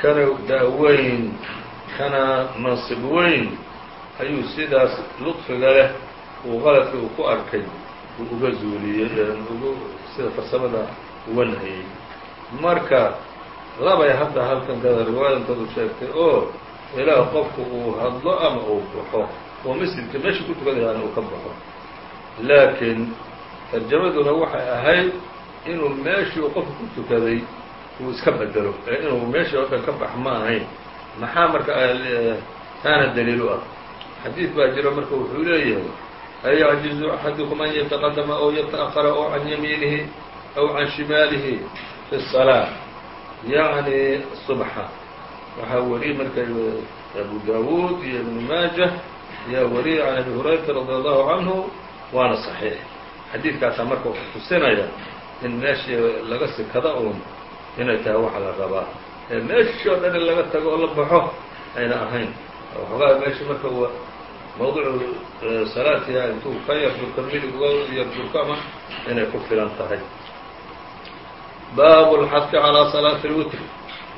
kana daaweyn kana mansib weyn ayuu sidaas ludfiga leh uu qaladka uu ku arkay uu uga zuuliyey ugu sida farsamada uga nahiyey marka labay hadda halkan kada riwaayantoodu sheegtay oo ilaah qofku uu hadlo ama uu baxo oo masjidka meesha ku tukadayaana uu ka baxo. Laakiin tarjamaduna waxay ahayd inuu meeshii uu qofku ku tukaday uu iska bedelo ee inuu meeshii oo dhan ka bax ma ahayn maxaa marka taana daliil u ah xadiid baa jira marka wuxuu leeyahay ayacjizu axadukum an yataqadama aw yata'ahara oo can yamiinihi aw can shimaalihi fi الsalaa yacni subxa waxaa wariyey marka abu dawuud iyo ibnu maajah ayaa wariyey can abi hurayrata radi allahu canhu waana صaxiix xadiidkaasaa marka wuxuu tusinaya in meeshii laga sikada uun inay tahay waxa la rabaa ee meeshii oo dhan in laga tago oo la baxo ayna ahayn waxoogaa meeshii marka mawducu salaatiha intuu ka yar durko midig uga yar durko ama inay ku filan tahay baabu اlxadki calىa salaaةi اlwitr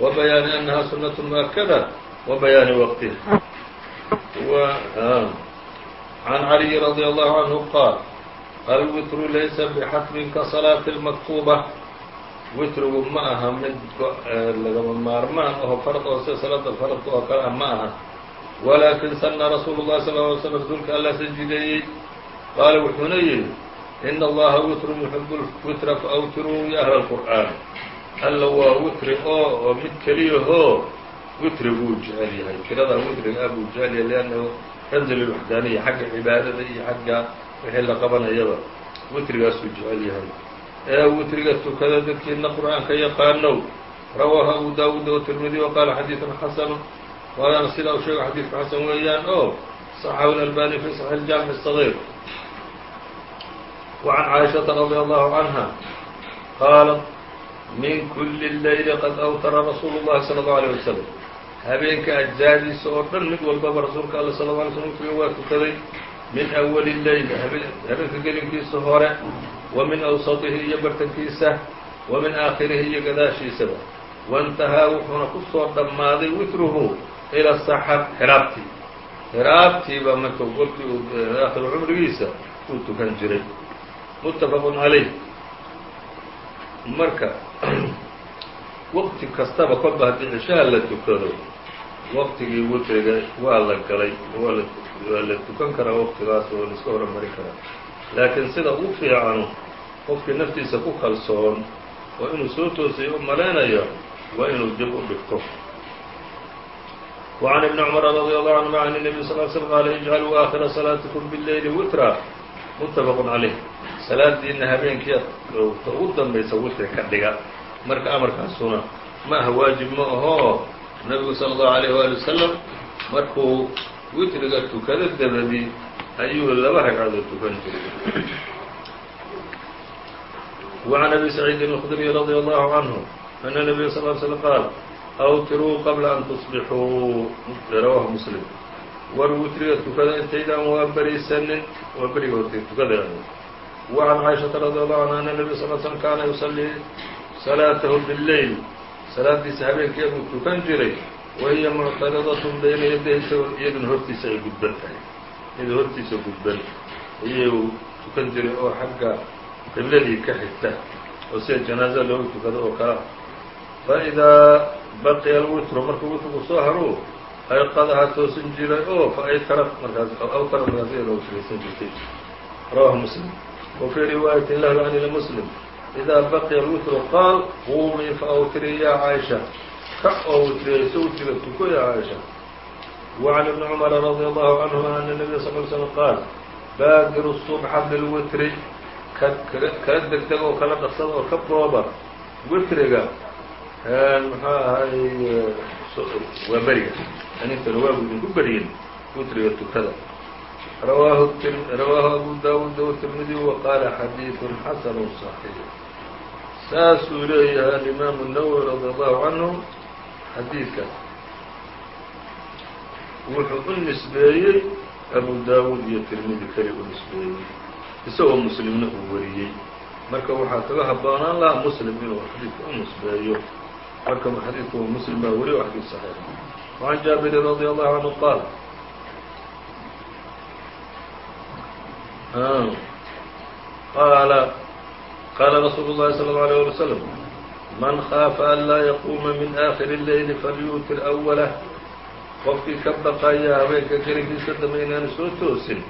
wa bayaani anaha sunaة muؤakada wa bayaani waqtiha can caliyi radي allahu canhu qaal alwitru laysa bxatmin ka salaaةi اlmaktuba witrigu ma aha mid lagama maarmaan aho farad oo sida salaada faradka oo kale ah ma aha walaakin sana rasuulu الlahi sal ly slm rasuulka alla sajideeyey qaala wuxuuna yidhi ina allaha witrun yuxibu lwitra faawtiruu ya ahla اlqur'aan alla waa witri oo oo mid keliyahoo witriguu jecel yahay tirada witriga ah buu jecel yahay liannahu ramzi lilwaxdaaniya xagga cibaadada iyo xagga wixii la qabanayaba witrigaasuu jecel yahay ee witriga tukada dadkiina qur'aanka yaqaanow rawaahu abu daawuud watirmidi wa qaala xadiidun xasanu waana sidaa u sheego xadiidku xasan weeyaan oo صxahu األbاني في صحيح الجامع الصغير وعن عائشhaةa رضي الله عنها qاaلت min kuli الlayl qad أwtara rasuul الlahi صلى الله عليه وسلم habeenka أجزaadiisa oo dhan mid walbaba rasuulka all صلى اه عليه وسلم wtriga waa tukaday min أول الlayl habeenka gelinkiisa hore wa min أwسطihi iyo bartankiisa wa min aakhirihi iyo gadaashiisaba وانتahىa wuxuuna ku soo dhammaaday witrhu ilى السxر xraabtii xraabtiiba marka golkii uu aakhiru cumrigiisa uu tukan jiray متafq عalayh marka waqti kastaba kolba haddii cishaha la tukado waqtigii witriga waa la galay waa la waa la tukan karaa waqtigaas oo la iska horumarin karaa laakiin sida ugu fiicanu qofkii naftiisa ku kalsoon oo inuu soo toosay u malaynayo waa inuu dib u dhigto وعن ابن عمر رضي الله عنهma عن النبي صل ل سلم qال اجعلوا آخر صلاaتكم بالليل وترا متفق عaليه salaadiina habeenkii ta ugu danbaysa witri ka dhiga marka amarkaasuna ma aha waajib ma ahoo nabigu salى الlaهu عalيه وaلي وسلم markuu witriga tukado dabadi ayuu laba ragcadood tukan jiray وعن أبي سعيد الخdري رضي الله عنه أن النبي صلى اه علي سلم qاaل أwtiruu qabla an تصbixuu rawaahu mslim war witriga tukada intaydaan waa berisanin waa beriga hortay tukada وعن cائشhaةa رضي الله عنها أن النبي صل ل سلم kaana يصليi صلاaته بالleyl salaadiisa habeenkii buu tukan jiray. Wahiya muctaridaة bayna yadayhi iyaduna hortiisa ay gudban tahay. Iyadoo hortiisa gudban. Ayuu tukan jiray oo xagga qibladii ka xigta oo sida janaaزa loogu tukado oo kala faidaa baqiya alwitru markuu witrigu soo haruu ayqadaha toosin jiray oo faaytara markaas awtara markaas iyadoo witraysan jirtay. Rawahu muslim. Wa fii riwaayatin lahu can lmuslim idaa baqiya wutru qaal quumii faawtiri yaa caaisha ka oo witriyayso witriga tuko yaa caaisha wacan ibni cumara radia allahu canhuma ana nabiya sal l slm qaal baadiru subxa bilwitri kala degdeg oo kala dhaqsada oo ka booba witriga maxuu ahay waa beriga anintana waagu idinku beryin witriga tukada rawaahu abu daawuud wa tirmidi wa qaala xadiidu xasanu صaxiix saasuu leeyahay alimaamu الnawowi radي allahu canhu xadiidka wuxuu u nisbeeyey abu daawuud iyo tirmidi keli u nisbeeyey isagoo muslimna uu wariyey marka waxaa kaga habboonaan lahaa muslim inuu xadiidka u nisbeeyo marka xadiidku muslim baa weriy o xadiid صaxiix وعan jaabirin radي allahu canhu qaal qaala qaala rasuulu الlahi salى الlه عalيه alي وsلم man khaafa an laa yaquuma min aakhiri الleyli falyuutir أwalah qofkii ka baqaya habeenka gelinkiisa dambe inaanu soo toosin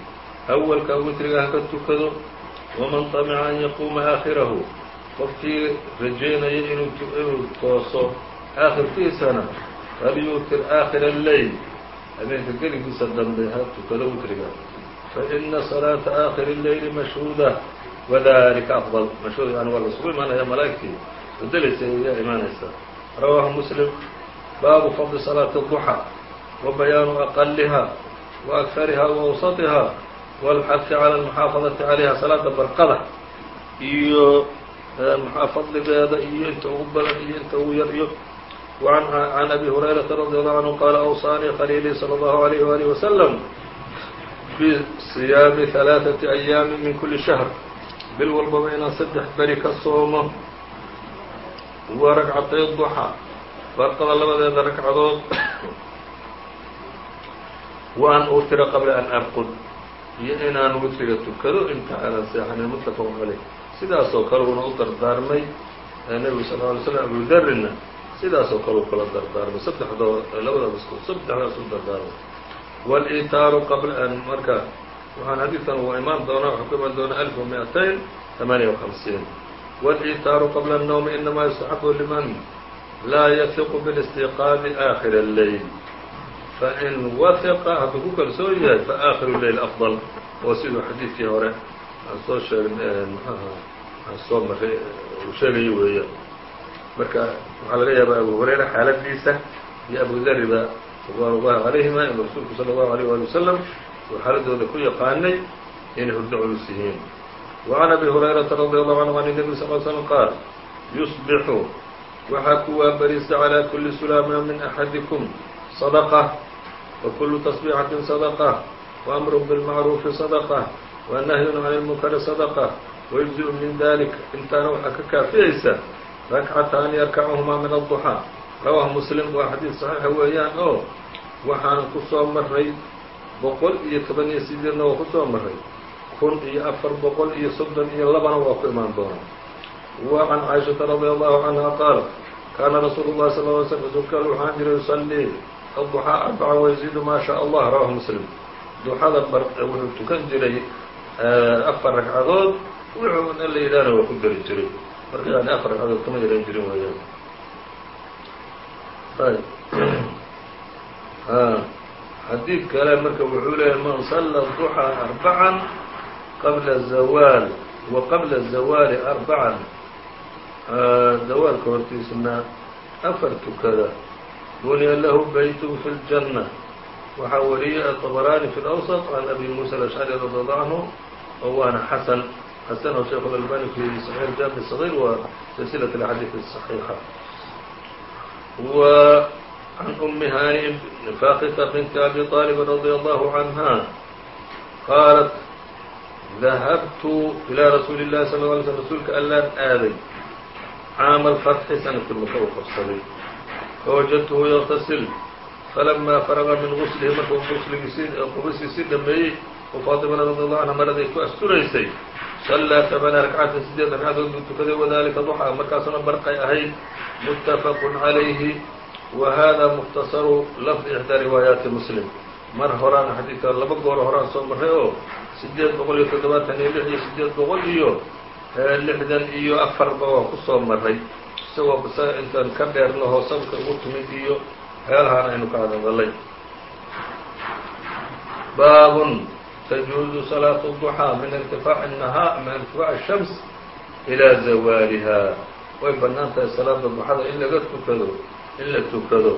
awalka witriga haka tukado waman طamica an yaquuma aakhirahu qofkii rajaynaya inuu tooso aakhirkiisana falyuutir aakhira الleyl habeenka gelinkiisa dambe ha tukado witriga faإna صalaaةa aakhiri الleyli mashhuuda wadalika afضل mashhuud yani waa la isugu imaanaya malaa'igtii bedelaysa ayaa imaanaysa rawaahu muslim baabu fadli salaaةi الضuxى وbayaanu aqaliha وأkariha وأwsaطiha wاlxadki calى الmuxaafadaةi عalayha salaada barqada iyo fadligeeda iyo inta ugu badan iyo inta ugu yar iyo can abi hurayraةa radي allahu canhu qaala awsaanii khaliilii salى اllahu عalيh walih waslm bisiyaami ثalaaثaةi أyaami min kuli shahr bil walbaba inaan saddex beri ka soomo. Wa ragcatay duxa. Barqada labadeeda ragcadood. Wa an utira qabla an arqud. Iyo inaan witriga tukado inta aanan seexanin muttafaqun caleyh sidaasoo kale uuna u dardaarmay nebigu sal lla alay slam abu darrinna sidaasoo kale u kala dardaarmay. Saddexdoo labadaas isku saddexdaas u dardaarmay. Wاlitaaru qabla an marka waxaan xadiidkan uu imaan doonaa wuxuu ku imaan doonaa alf وmiئatayn ثamaaniya وخamsiin والإitaaru qabla النوم inama يustaxab لman laa yثiq بالاstiqاabi آkhir الleyl fain waثqa hadduu ku kalsoon yahay faآkhir الleyl أfضل oo siduu xadiidkii hore aan soo sheeg mxuha aan soo maray uu sheegayo weeya marka waxaa laga yaabaa abu hurayra xaaladiisa iyo abu dariba ridwan ullahi calayhima inuu rasuulku salى الlahu عalيه wali wasalam uu xaaladooda ku yaqaanay inay hurdo culus yihiin وعn أbي هuريرaةa رضي الله عنه عن النبي صلى اه عليه وسلم qاaل يصبح waxaa ku waabariista عlى kuli سuلاama min أحadiكم صدقة وkul تصبيحaة صدقة وأمر بالمعروف صدقة ونهي عن المنكر صدقة ويجزئ min ذلika intaana waxaa ka kaafiyeysa ركcataani يركchهmaa min الضحى rawاه مسلم waa xadيiث صحيixa weeyaan oo waxaan ku soo maray boqol iyo toban iyo sideedna waa ku soo maray kun iyo afar boqol iyo soddon iyo labana waa ku imaan doona wa can caaishata radi allahu canha qaala kaana rasuulu llahi sal ly slm rasuulka waxaan jiray yusallii adduxaa arbaca wayaziidu maa shaa allah rawahu muslim. Duxada wuxuu tukan jiray afar ragcadood wuxuuna la yidhaahna waa ku geli jiray. Marka yani afar ragcadood kama yaran jirin weeyaan xadiid kale marka wuxuu leeyahy man sala الضuxى arbacan qabla الzawaal wa qabla الzawaali arbacan zawaalka hortiisna afar tukada buniya lahu baytun fi اljanة waxaa wariyey aلطabrani fi اlأwsط can abi musa alأshcari radi allahu canhu oo waana xasan xasanahu sheikh اlalbani fi صaxiix اjaami الصغيr wa silsilaة اxadiiث الصaxiixa عن أم هانئ فاخطة بنت أبي طالب رضي الله عنها قالت ذهبت إلى رsuuل اللhi صلى اه علي سلم rasuulka allaan aaday cاam الفتحi sanadkii maka u qabsaday فوجدته يغتسل فلما فرغa min غسلhi markuu qubisiisii dhameeyey وفاطمة رضي الله عنها maraday ku asturaysay صلىa ثمانيa ركعaةa sideed رagcadood buu tukaday وذلika ضحى markaasuna barqay ahayd متفق عaليهi وhda مkhتصر لفظ إحدى رiواaيaaتi مسلم mar horaan xadiidka laba goor horaan soo maray oo sideed boqol iyo toddobaatan iyo lix iyo sideed boqol iyo lixdan iyo afarba waa ku soo maray isagoo bs intaan ka dheer lahoo sabka ugu timid iyo waxyaalahaan aynu ka hadalay baab تجuز صلاaة الضحى min ارتفاع النهاء min ارتفاع الشhمس إلى زوالها way banaan tahay salaada ضحada in laga tukado in la tukado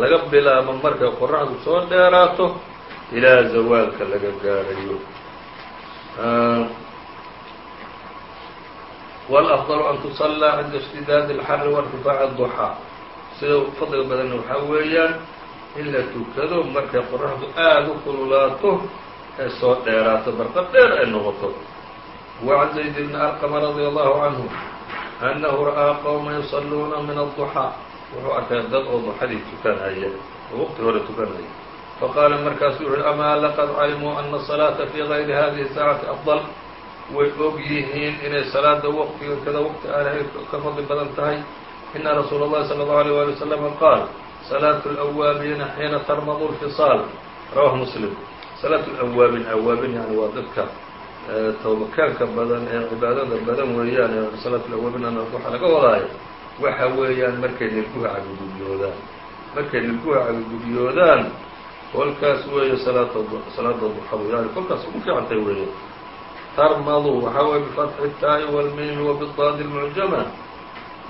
laga bilaabo markay qoraxdu soo dheeraato ilaa zawaalka laga gaarayo والأfضل an tusلىa cinda اشhtidaad الxr وارtifaaع الضحى sida fadliga badanna waxaa weeyaan in la tukado markay qoraxdu aada u kululaato ee soo dheeraato barqa dheer ay noqoto وعn زayd بn أrqم رadي الله عanه أنه ra'ىa qوma يصلوuna min الضحى wuxuu arkay dad oo duxadii tukanaya oo waqti hore tukanaya faqaala markaasu wuxu uhi amaa laqad calimuu ana الصalaaةa fii غayri hadihi الsaacati afضل way og yihiin inay salaada waqtiga kada waqti aanay ka fadli badan tahay ina rasuula الlahi salى الlaه عalيه walي وsلم qaal salaaة الأwaabiina xiina tarmadu الfiصاal rawahu muslim salaaة اlأwaabin awaabin yani waa dadka tawbakaanka badan ee cibaadada badan weeyaan ee salaaة اlأwaabin ana waxa laga wadaayo waxa weeyaan markay nilguha cagigudyoodaan markay nilguha cagigudyoodaan kolkaas weeye salaada salaada duxadu yani kolkaas ugu fiicantay weeye tarmadu waxaa weye bifatxi الtaa'i wاlmiimi وبidaad الmucjama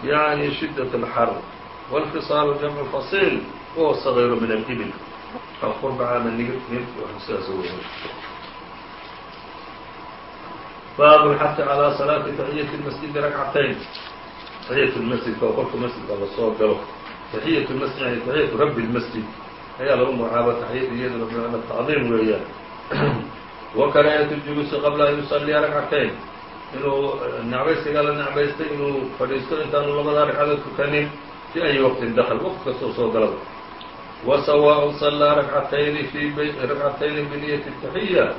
yani shidaة الxar wاlfisaalu jamcu fasiil wahuwa صغيru min الإbil qurba caama nigir nir sidaas weeye bab اlxahi calى salaati taxiyaة الmasjidi rakcatayn taxiyat lmasjidka oo kolka masjidka la soo galo yani taxiyatu rabbi lmasjid ayaa lagu magacaaba iyaduna tacdiim weeyaan wa karaahiyatu juluusi qabla an yusalliya ragcatayn inuu necbaysigaa la necbaystay inuu fadhiisto intaanu labada ragcadood tukanin fi ayi waqtin dakl waqti kastoo soo galaba wa sawaaء sallaa rakcatayni fi rakcatayni biniyati taxiya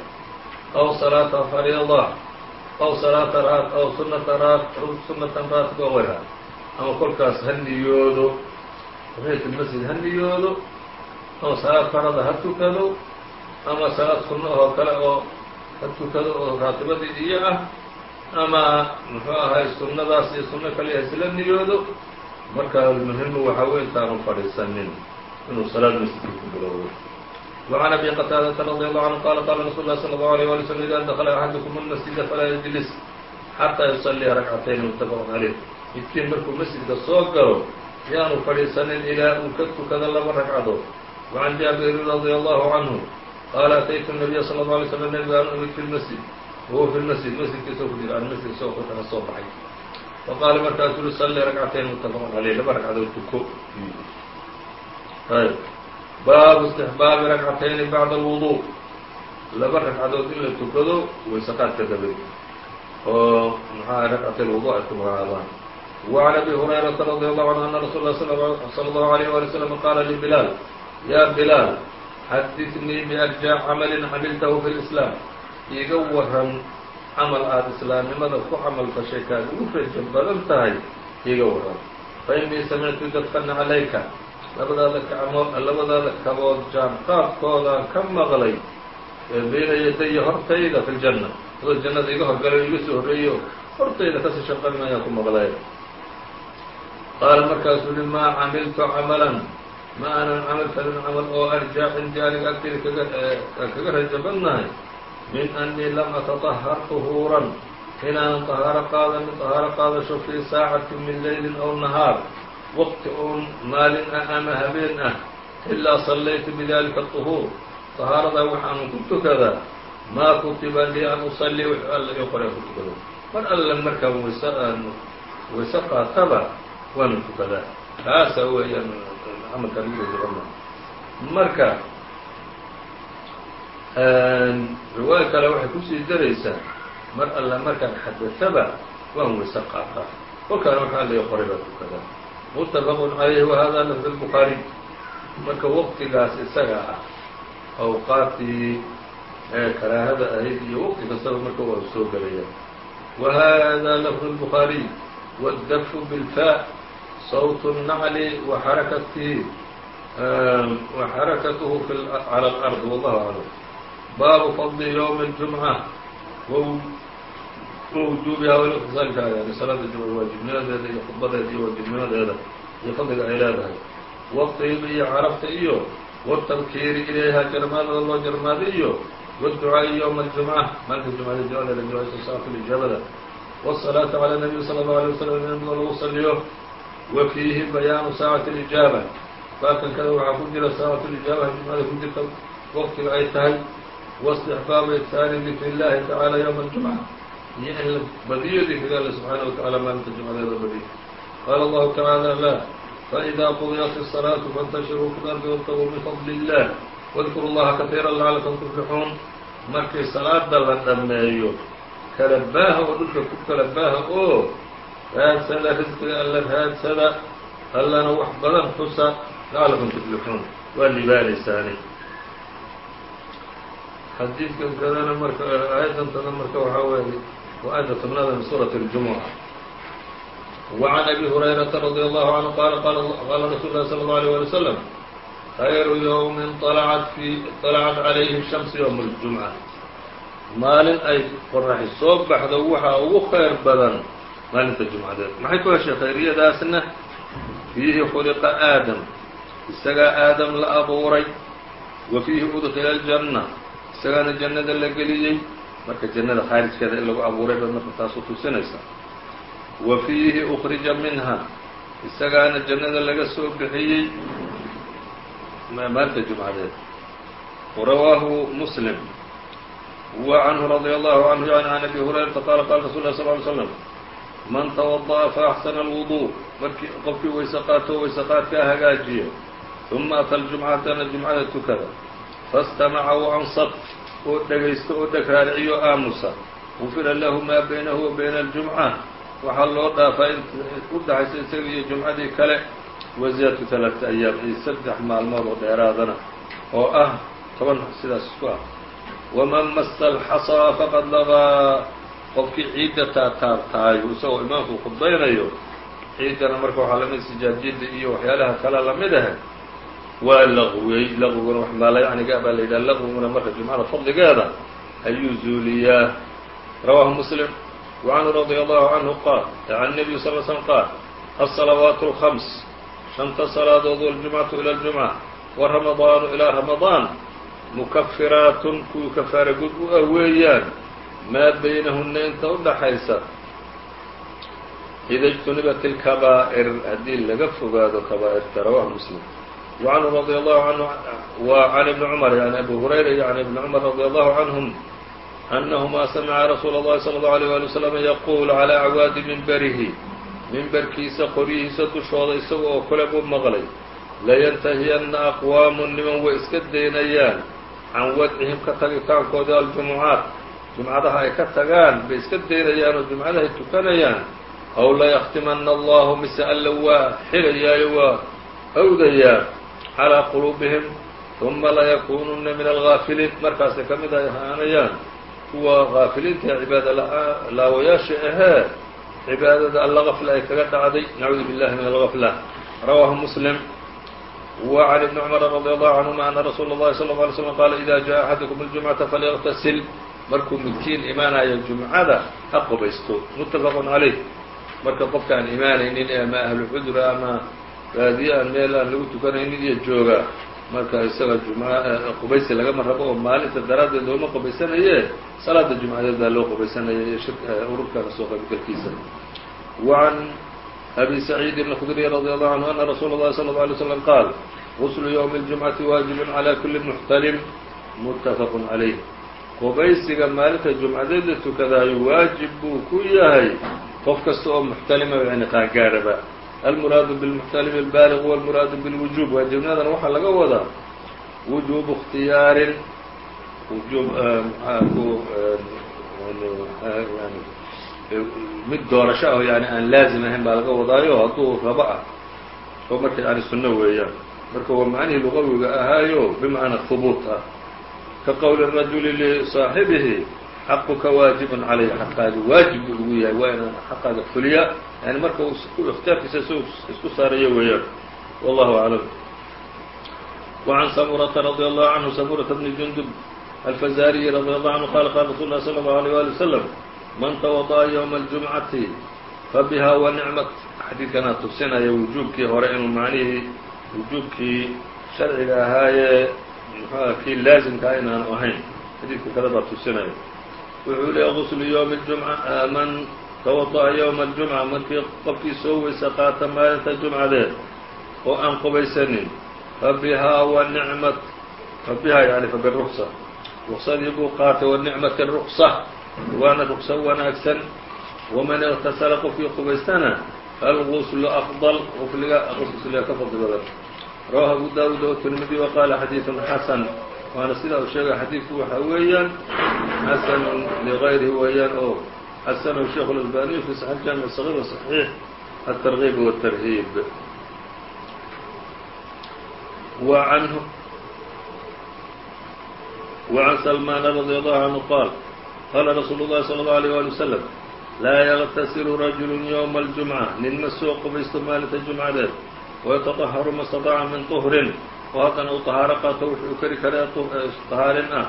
aw salaata raat aw sunata raat sunatan raatiba wayha ama kolkaas ha niyoodo taxiyat lmasjid ha niyoodo ama salaad farada ha tukado ama salaad sunna oo kale oo ha tukado oo raatibadii iyo ah ama muxuu ahay sunnadaas iyo sunno kaliya isla niyoodo marka muhimu waxaa wey intaanu fadhiisanin inuu salaad masjidka bilowdo وعن أbي qتاadةa رضي الله عنه qال qال رsuل الله صلى الله عليه ولي وسلم إذا dخل أحadكم المسجد فlaa يجلس xatىa يصليa ركعتين متفق عليه midkiin markuu masjidka soo galo yaanu fadhiisanin ilaa uu ka tukado laba ragcadood وعن jaaبirin رضي الله عنه qال أتyت النبي صلى الله عليه وسلم نبga an imid في المسجد وهو في المسجد masjidkiisoo ku jira an masjidka soo ka soo baxay faqاala markaasu ui صلي ركعتين متفق عليه laba ragcadood tuko baabu istixbaabi rakcatayni bacda alwudu laba ragcadood in la tukado wayseqaadka dabayd oo maxaa rakcatay lwudu ay ku magacaabaan wacan abi hurayrata radi allahu canhu ana rasuul lah sala allahu alayh wali wslam qaala libilaal ya bilaal xadidnii biarjac camalin xamiltahu fi lislaam iiga waran camal aada islaamnimada ku camal fashay kaad ugu rajo badan tahay iiga waran fa innii samictu dadfana calayka labadaada kacmood labadaada kabood jaanqaadkoodaan ka maqlay bayna yadaya hortayda fi ljanna adoo jannada iga horgalay iga soo horreeyo hortayda kasii shaqaynayaan ku maqlay qaala markaasuu uhi maa camiltu camalan ma aanan camal falin camal oo arjaa cindii aniga agtayda kaga kaga rajo badnahay min annii lam atatahhar طuhuuran inaanan طahaaro qaadanin طahaaro qaadasho fii saacati min leylin aw nahaar waqti uun maalin ah ama habeen ah ilaa sallaytu bidalika طuhuur طahaaradaa waxaanu ku tukadaa maa kutiba lii an usallii wx alla ii qoray ku tukado mar alle markaan wayse aan wayse qaataba waanu tukadaa kaasa weeyaan camalkaan ugu rajabana marka riwaayo kale waxay ku sii daraysaa mar alle markaan xadataba waan wayse qaataa kolkaana waxa alla ii qoray baa tukadaa mutafaqun calayhi wahada lafd الbukhaariy marka waqtigaas isaga ah awqaadtii karaahada ahayd iyo waqti kastaba marka waa soo gelaya wahada lafd الbukhaariy wاddafu biاlfaa sawt الnacli waxarakatihi waxarakatuhu calى اlأrض wallahu aclam baabu fadli ywmi الjumca wwujuubiha wاliqtisaalka yani salaada jumca waajibnimadeeda iyo khudbadeeda iyo waajibnimadeeda iyo fadliga ay leedahay waqtiba iyo carabta iyo wاtabkiiri ilayha jarmaadada loo jarmaaday iyo wاducaa'i ywma اljumca maalinka jumcada ducadeeda ducaysa saatu ijaabada wالصalaaةu calى الnabiy salى الlaه alيه waslm in nabiga lagu saliyo wa fiihi bayaanu saacati اlijaaba baabkan kada waxaa ku jira saacatu lijaabaha jumcada ku jirta waqtiga ay tahay واstixbaabu igtaari dikri اllahi tacaalى ywma اljumca iyo in la badiyo dikriga alle subxaanaه wataعala maalinta jumcadeeda badiyo qaala allahu tacaalى la faإida qudiyat الصalaaةu faاntashiruu fi lardi wاbtaguu min fadli الlah wاdkuru اllaha katiira lacalakum tuflixuun markii salaada la dhameeyo kala baaha oo dhulka ku kala baaha oo raadsada risqiga alla raadsada allana wax badan xusa lacalakum tuflixuun waa libaanaysaani xadiidkan kadana marka aayaddantada marka waxaa weeye waa aayadda tobnaada min suurati اljumuca وعn أbي هurayرaةa رadي الله عanهu qala qala rasuul الlahi slى الlه عليه ولي وsلم khayru yوmi طalcat عalayhi الشhamس yوم الجumعة maalin ay qoraxi soo baxdo waxaa ugu khayr badan maalinta jumcadeed maxay ku heshay khayriyadaasna fiihi khuliqa aadam isagaa aadam la abuuray wa fiihi udkila الجannة isagaana jannada la geliyey marka jannada khaarijkeeda in lagu abuuray baad marka taasu tusinaysa. Wa fiihi ukrija minha isagaana jannada laga soo bixiyey maalinta jumcadeed. Warawaahu muslim. Wa canhu radia allahu canhu yani can abi hurayrata qaala qaala rasul lah sal ly slam man tawada'a faaxsana alwudu. Markii qofkii wayse qaato wayse qaadkaa uma ata ljumcatana jumcada tukada faاstamaca wansat oo dhegaysto oo dhagraariciyo aamusa. Gufira lahu maa baynahu wa bayna aljumca. Waxaa loo dhaafaa u dhaxaysa isaga iyo jumcadii kale. Waziyadatu talaata ayaam iyo saddex maalmood oo dheeraadana oo ah toban sidaas isku ah. Waman masa alxasaa faqad lagaa qofkii ciidda taataabtaayo isagoo imaamku khudbaynayo ciiddana marka waxaa la mid sijaajida iyo waxyaalaha kale la mid ah waa laqwiyey laqwiguna wax maalayacniga baa la yidhaha laqwiguna marka jumcada fadligeeda ayuu zuuliyaa rawaahu muslim وعنه رضي الله عنه قال عن النبي صلى اه عليه وسلم قال الصلوات الخمس شhنta صلاadood والجuمعة إلى الجuمعة ورمضان إلى رمضان مكفiraaت kuwii kaفاara gud u ah weeyaan maa baynahuna inta u dhaxaysa إda اجتنبت الكبائر haddii laga fogaado كبائرta رواه مسلم وعنه رضي الله عنه وعن ابن عمر يعني أبي هريرة يعني ابن عمر رضي الله عنهم أنهma سمعa رsuuل الlahi صلى الله عليه ولي وسلم يقول على أعواadi منبرهi mimberkiisa qoryihiisa dushooda isaga oo kale buu maqlay layanتahiyana أqwaamu niman way iska daynayaan can wadcihim ka tagitaankooda aljumucaat jumcadaha ay ka tagaan bay iska daynayaan oo jumcadahay tukanayaan aw laykhtimana allahu mise alla waa xirayaayo waa awdayaa calىa quluubihim ثuma layakununa min algaafiliin markaasay ka mid ay ahaanayaan kuwa gaafiliinta ee cibaada laawayaasha ahee cibaadada alla gafla ay kaga dhacday nacuudu billahi min algafla rawaahu muslim وعن ابن cمر رضي الله عنهma أن رsuul الlahi صلى اه عليه وسلم qال إذا جاء أحadكم الجuمعaةa فlيغتسل markuu midkiin imaanayo jumcada ha qubaysto متafق عalيه marka qofka aan imaanaynin ama ahlu cudra ama baadiye aan meel aan lagu tukanaynin iyo jooga marka isaga qubaysi lagama rabo oo maalinta daraaddeed looma qubaysanaye salaada jumcadeed baa loo qubaysanaya iyo ururka kasoo qaybgalkiisa وعn أbي سعيid الخdري رضي الله عنه أن رsuuل الlhi صلى الله عليه وسلم qاal غسل yوم الجuمعaةi waaجiب عlى kuli محتلم متfق عalيه qubaysiga maalinta jumcadeed la tukadaayo waajib buu ku yahay qof kasta oo muxtalima yani qaangaaraba almuraadu bilmuxtalimi albaaliq huwa almuraadu bilwujuub waa jumladan waxaa laga wadaa wujuubu ikhtiyaarin wujuub maxaa ku mid doorasho ah yani aan laazim ahayn baa laga wadaayo hadduu raba ah oo marka yani sunno weeyaan marka waa macnihii luqawiga ahaayo bimacna hubuut ah ka qowli rajuli lisaaxibihi xaquka waajibun caleyh xaqaadi waajib buu ugu yahay waa inaan xaqaada fuliya yani marka اkhtiyaarkiisa s isku saarayo weeyaan wallahu aclam وعn samurata radي allahu canhu samurata bni jundub alfazariyi radي allahu canhu qala qala rasul lah slى الlaه عalيه wali wsلم man twadaأa ywma اljumcati fabiha wanicmat xadiidkanaa tusinaya wujuubkii hore inuu macnihii wujuubkii sharciga ahaayee muxuuha kii laazimkaa inaanu ahayn xadiidka kale baa tusinaya wuxuu leeya guslu ywmi jumca tawada'a yowma aljumca markii qofkii soo weysa qaata maalinta jumcadeed oo aan qubaysanin fa bihaa wa nicmat fa bihaa yani fa biruksa ruksadii buu qaatay wa nicmati ruksa waana rukso wanaagsan waman iktasala qofkii qubaystana alguslu afdal qufliga qusliga ka fadli badan rawahu abu daawuud oo tirmidi wa qaala xadiidun xasan waana sidaa uu sheegay xadiidku waxa weeyaan xasan ligayrihi weeyaan oo xasanahu sheikh اlalbaniyu fi صaxix jaamiع صغيr وصaxiix الtarغib والtarhiib anhu وعn سلمان رضي الله عنه qاal qala rasuul الlahi slى الlه عليه وalي وsلم laa yغtasilu rajul yومa الجuمعة nin ma soo qubaysto maalinta jumcadeed وyتطهru ma اstaطاca min طهrin oo haddana uu طahaaro qaato wuxuu kari karaa طahaarin ah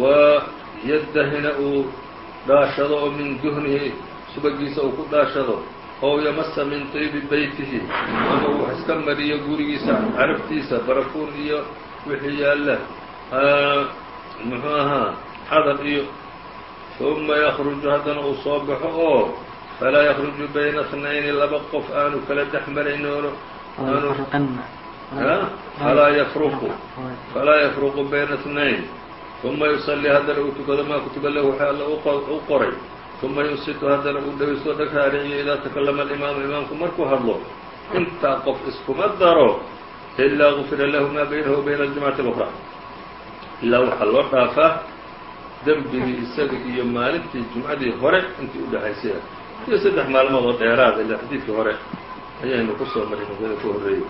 وayadahina uu dhaashado oo min duhnihi subagiisa uu ku dhaashado ow yamasa min tiibi beytihi ama uu wax iska mariyo gurigiisa carabtiisa barafuun iyo wixii yaalla muxuu ahaa xadar iyo uma yakruju haddana uu soo baxo oo falaa yakruju bayna اtnayni laba qof aanu kala dhex maraynoon falaa yafruqu bayna اtnayn uma yusalii haddana uu tukado maa kutuba lahu waxay alla u qoray uma yunsitu haddana uu dhegaysto dhag idaa takallama alimaamu imaamku markuu hadlo intaa qof iskuma daro ilaa gufira lahu maa baynahu wa bayna aljumcati اlأkra ilaa waxaa loo dhaafaa dembigii isaga iyo maalintii jumcadii hore intii udhexaysay iyo saddex maalmood oo dheeraada ila xadiidkii hore ayaynu ku soo soo maray ku horreeyey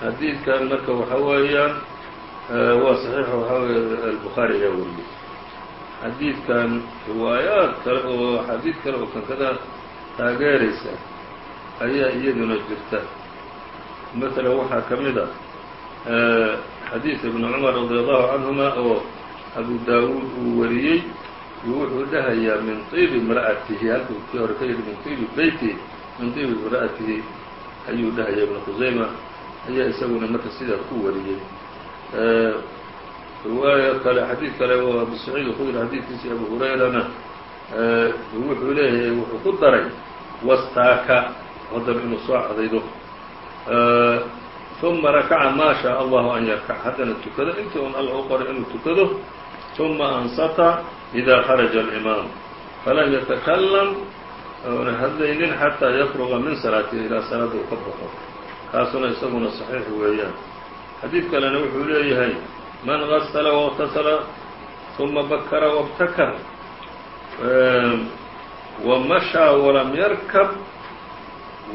xadiidkan marka waxa weeyaan waa saxiixo waxaa weeye albuhaari ayaa wariyey xadiidkan riwaayaad kale oo xadiid kale oo kankada taageeraysa ayaa iyaduna jirta matalan waxaa ka mid a xadiid ibnu cumar radi allahu canhuma oo abu daawuud uu wariyey iyo wuxuu dhahayaa min tiibi imra'atihi halkuu kii hore ka yidhi min tiibi beytihi min tiibi imra'atihi ayuu dhahayaa ibnu qusayma ayaa isaguna marka sidaa ku wariyey riwaayo kale xadiid kale oo abu saciid alkhudri xadiidkiisii abu hurayrana wuxuu leeyahay wuxuu ku daray wastaaka haddana inuu soo cadaydo ثuma rakaca ma shaء allahu an yarkac haddana tukado intii un alla u qoray inuu tukado ثuma ansata إida kharaja الإimaam falam yatakalam oona hadlaynin xataa yafruga min salaatihi ilaa salaada uu ka baxo kaasuna isaguna صaxiix weeyaan xadiid kalena wuxuu leeyahay man gasla واغtasla ثuma bakra وابtakr وmashىa وlam yarkab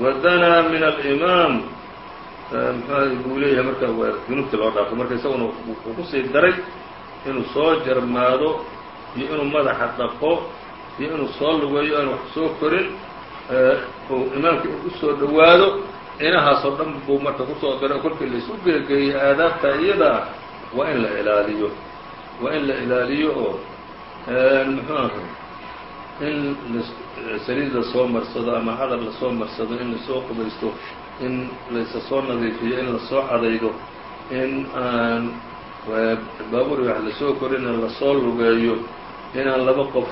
wadanaa min الإimaam buu leeyahay marka junuubtii loo dhaafo marka isaguna wuxuu kusii daray inuu soo jarmaado iyo inuu madaxa dhaqo iyo inuu soo lugeeyo aan wax soo korin uu imaamkii u soo dhowaado inahaasoo dhan buu marka ku soo daray kolkii la isu geegeeyey aadaabta iyadaa waa in la ilaaliyo. Waa in la ilaaliyo oo muxuu aha? In saliid la soo marsado ama cadar la soo marsado in la soo qubaysto in laysa soo nadiifiyo in la soo cadaydo in aan baabuur wax la soo korina la soo lugeeyo inaan laba qof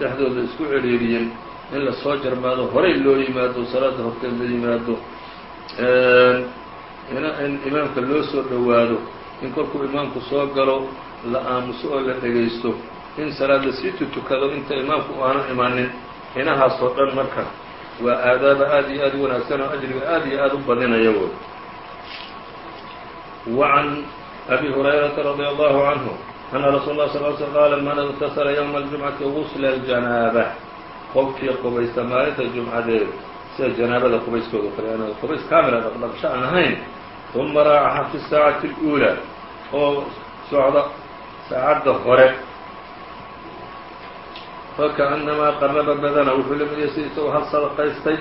dhexdooda isku cedhiiriyin in la soo jarmaado horay loo yimaado salaada horteed la yimaado in imaamka loo soo dhowaado in kolkuu imaamku soo galo la aamuso oo la dhegaysto in salaad lasii tutukado inta imaamku aanu imanin inahaasoo dhan marka waa aadaaba aad iyo aad u wanaagsan oo ajriga aad iyo aad u badinaya woy وعn أbي هuريرaةa رضي الله عنه أنa رsuل الله صل ل سلم qاla man اغتasla yومa الجuمعaةi غusل الجaناaبة qofkii qubaysta maalinta jumcadeed sida janaabada qubayskooda kale an qubays kamila dhaqdhaqsho aan ahayn ثuma raaxa fi الsaacaةi الأولى oo socda saacadda hore fakaأnamaa qaraba badana wuxuu la mid yahay sida isagoo hal sadaqaystay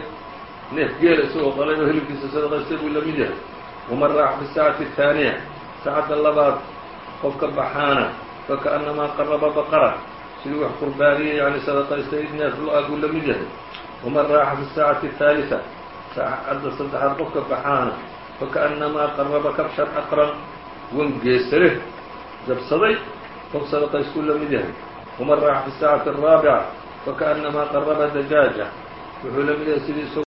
neef geela isagoo qalay oo hilibkiisa sadaqaystay buu la mid yahay وman raaxa fi الsaacaةi الثaaniية saacadda labaad qofka baxaana fakaأnamaa qaraba baqara sidii wax qurbaaniyey yani sadaqaystay neef lo-a buu la mid yahay وman raaxa fi الsaacaةi الثaaliثة saacadda saddexaad qofka baxaana fakaأnamaa qaraba kabshan aqran wan geesare jabsaday qof sadaqaystuu la mid yahay وman raaxa fi الsaacaةi الرaaبعة fakaأnamaa qaraba dajaaja wuxuu la mid yahay sidii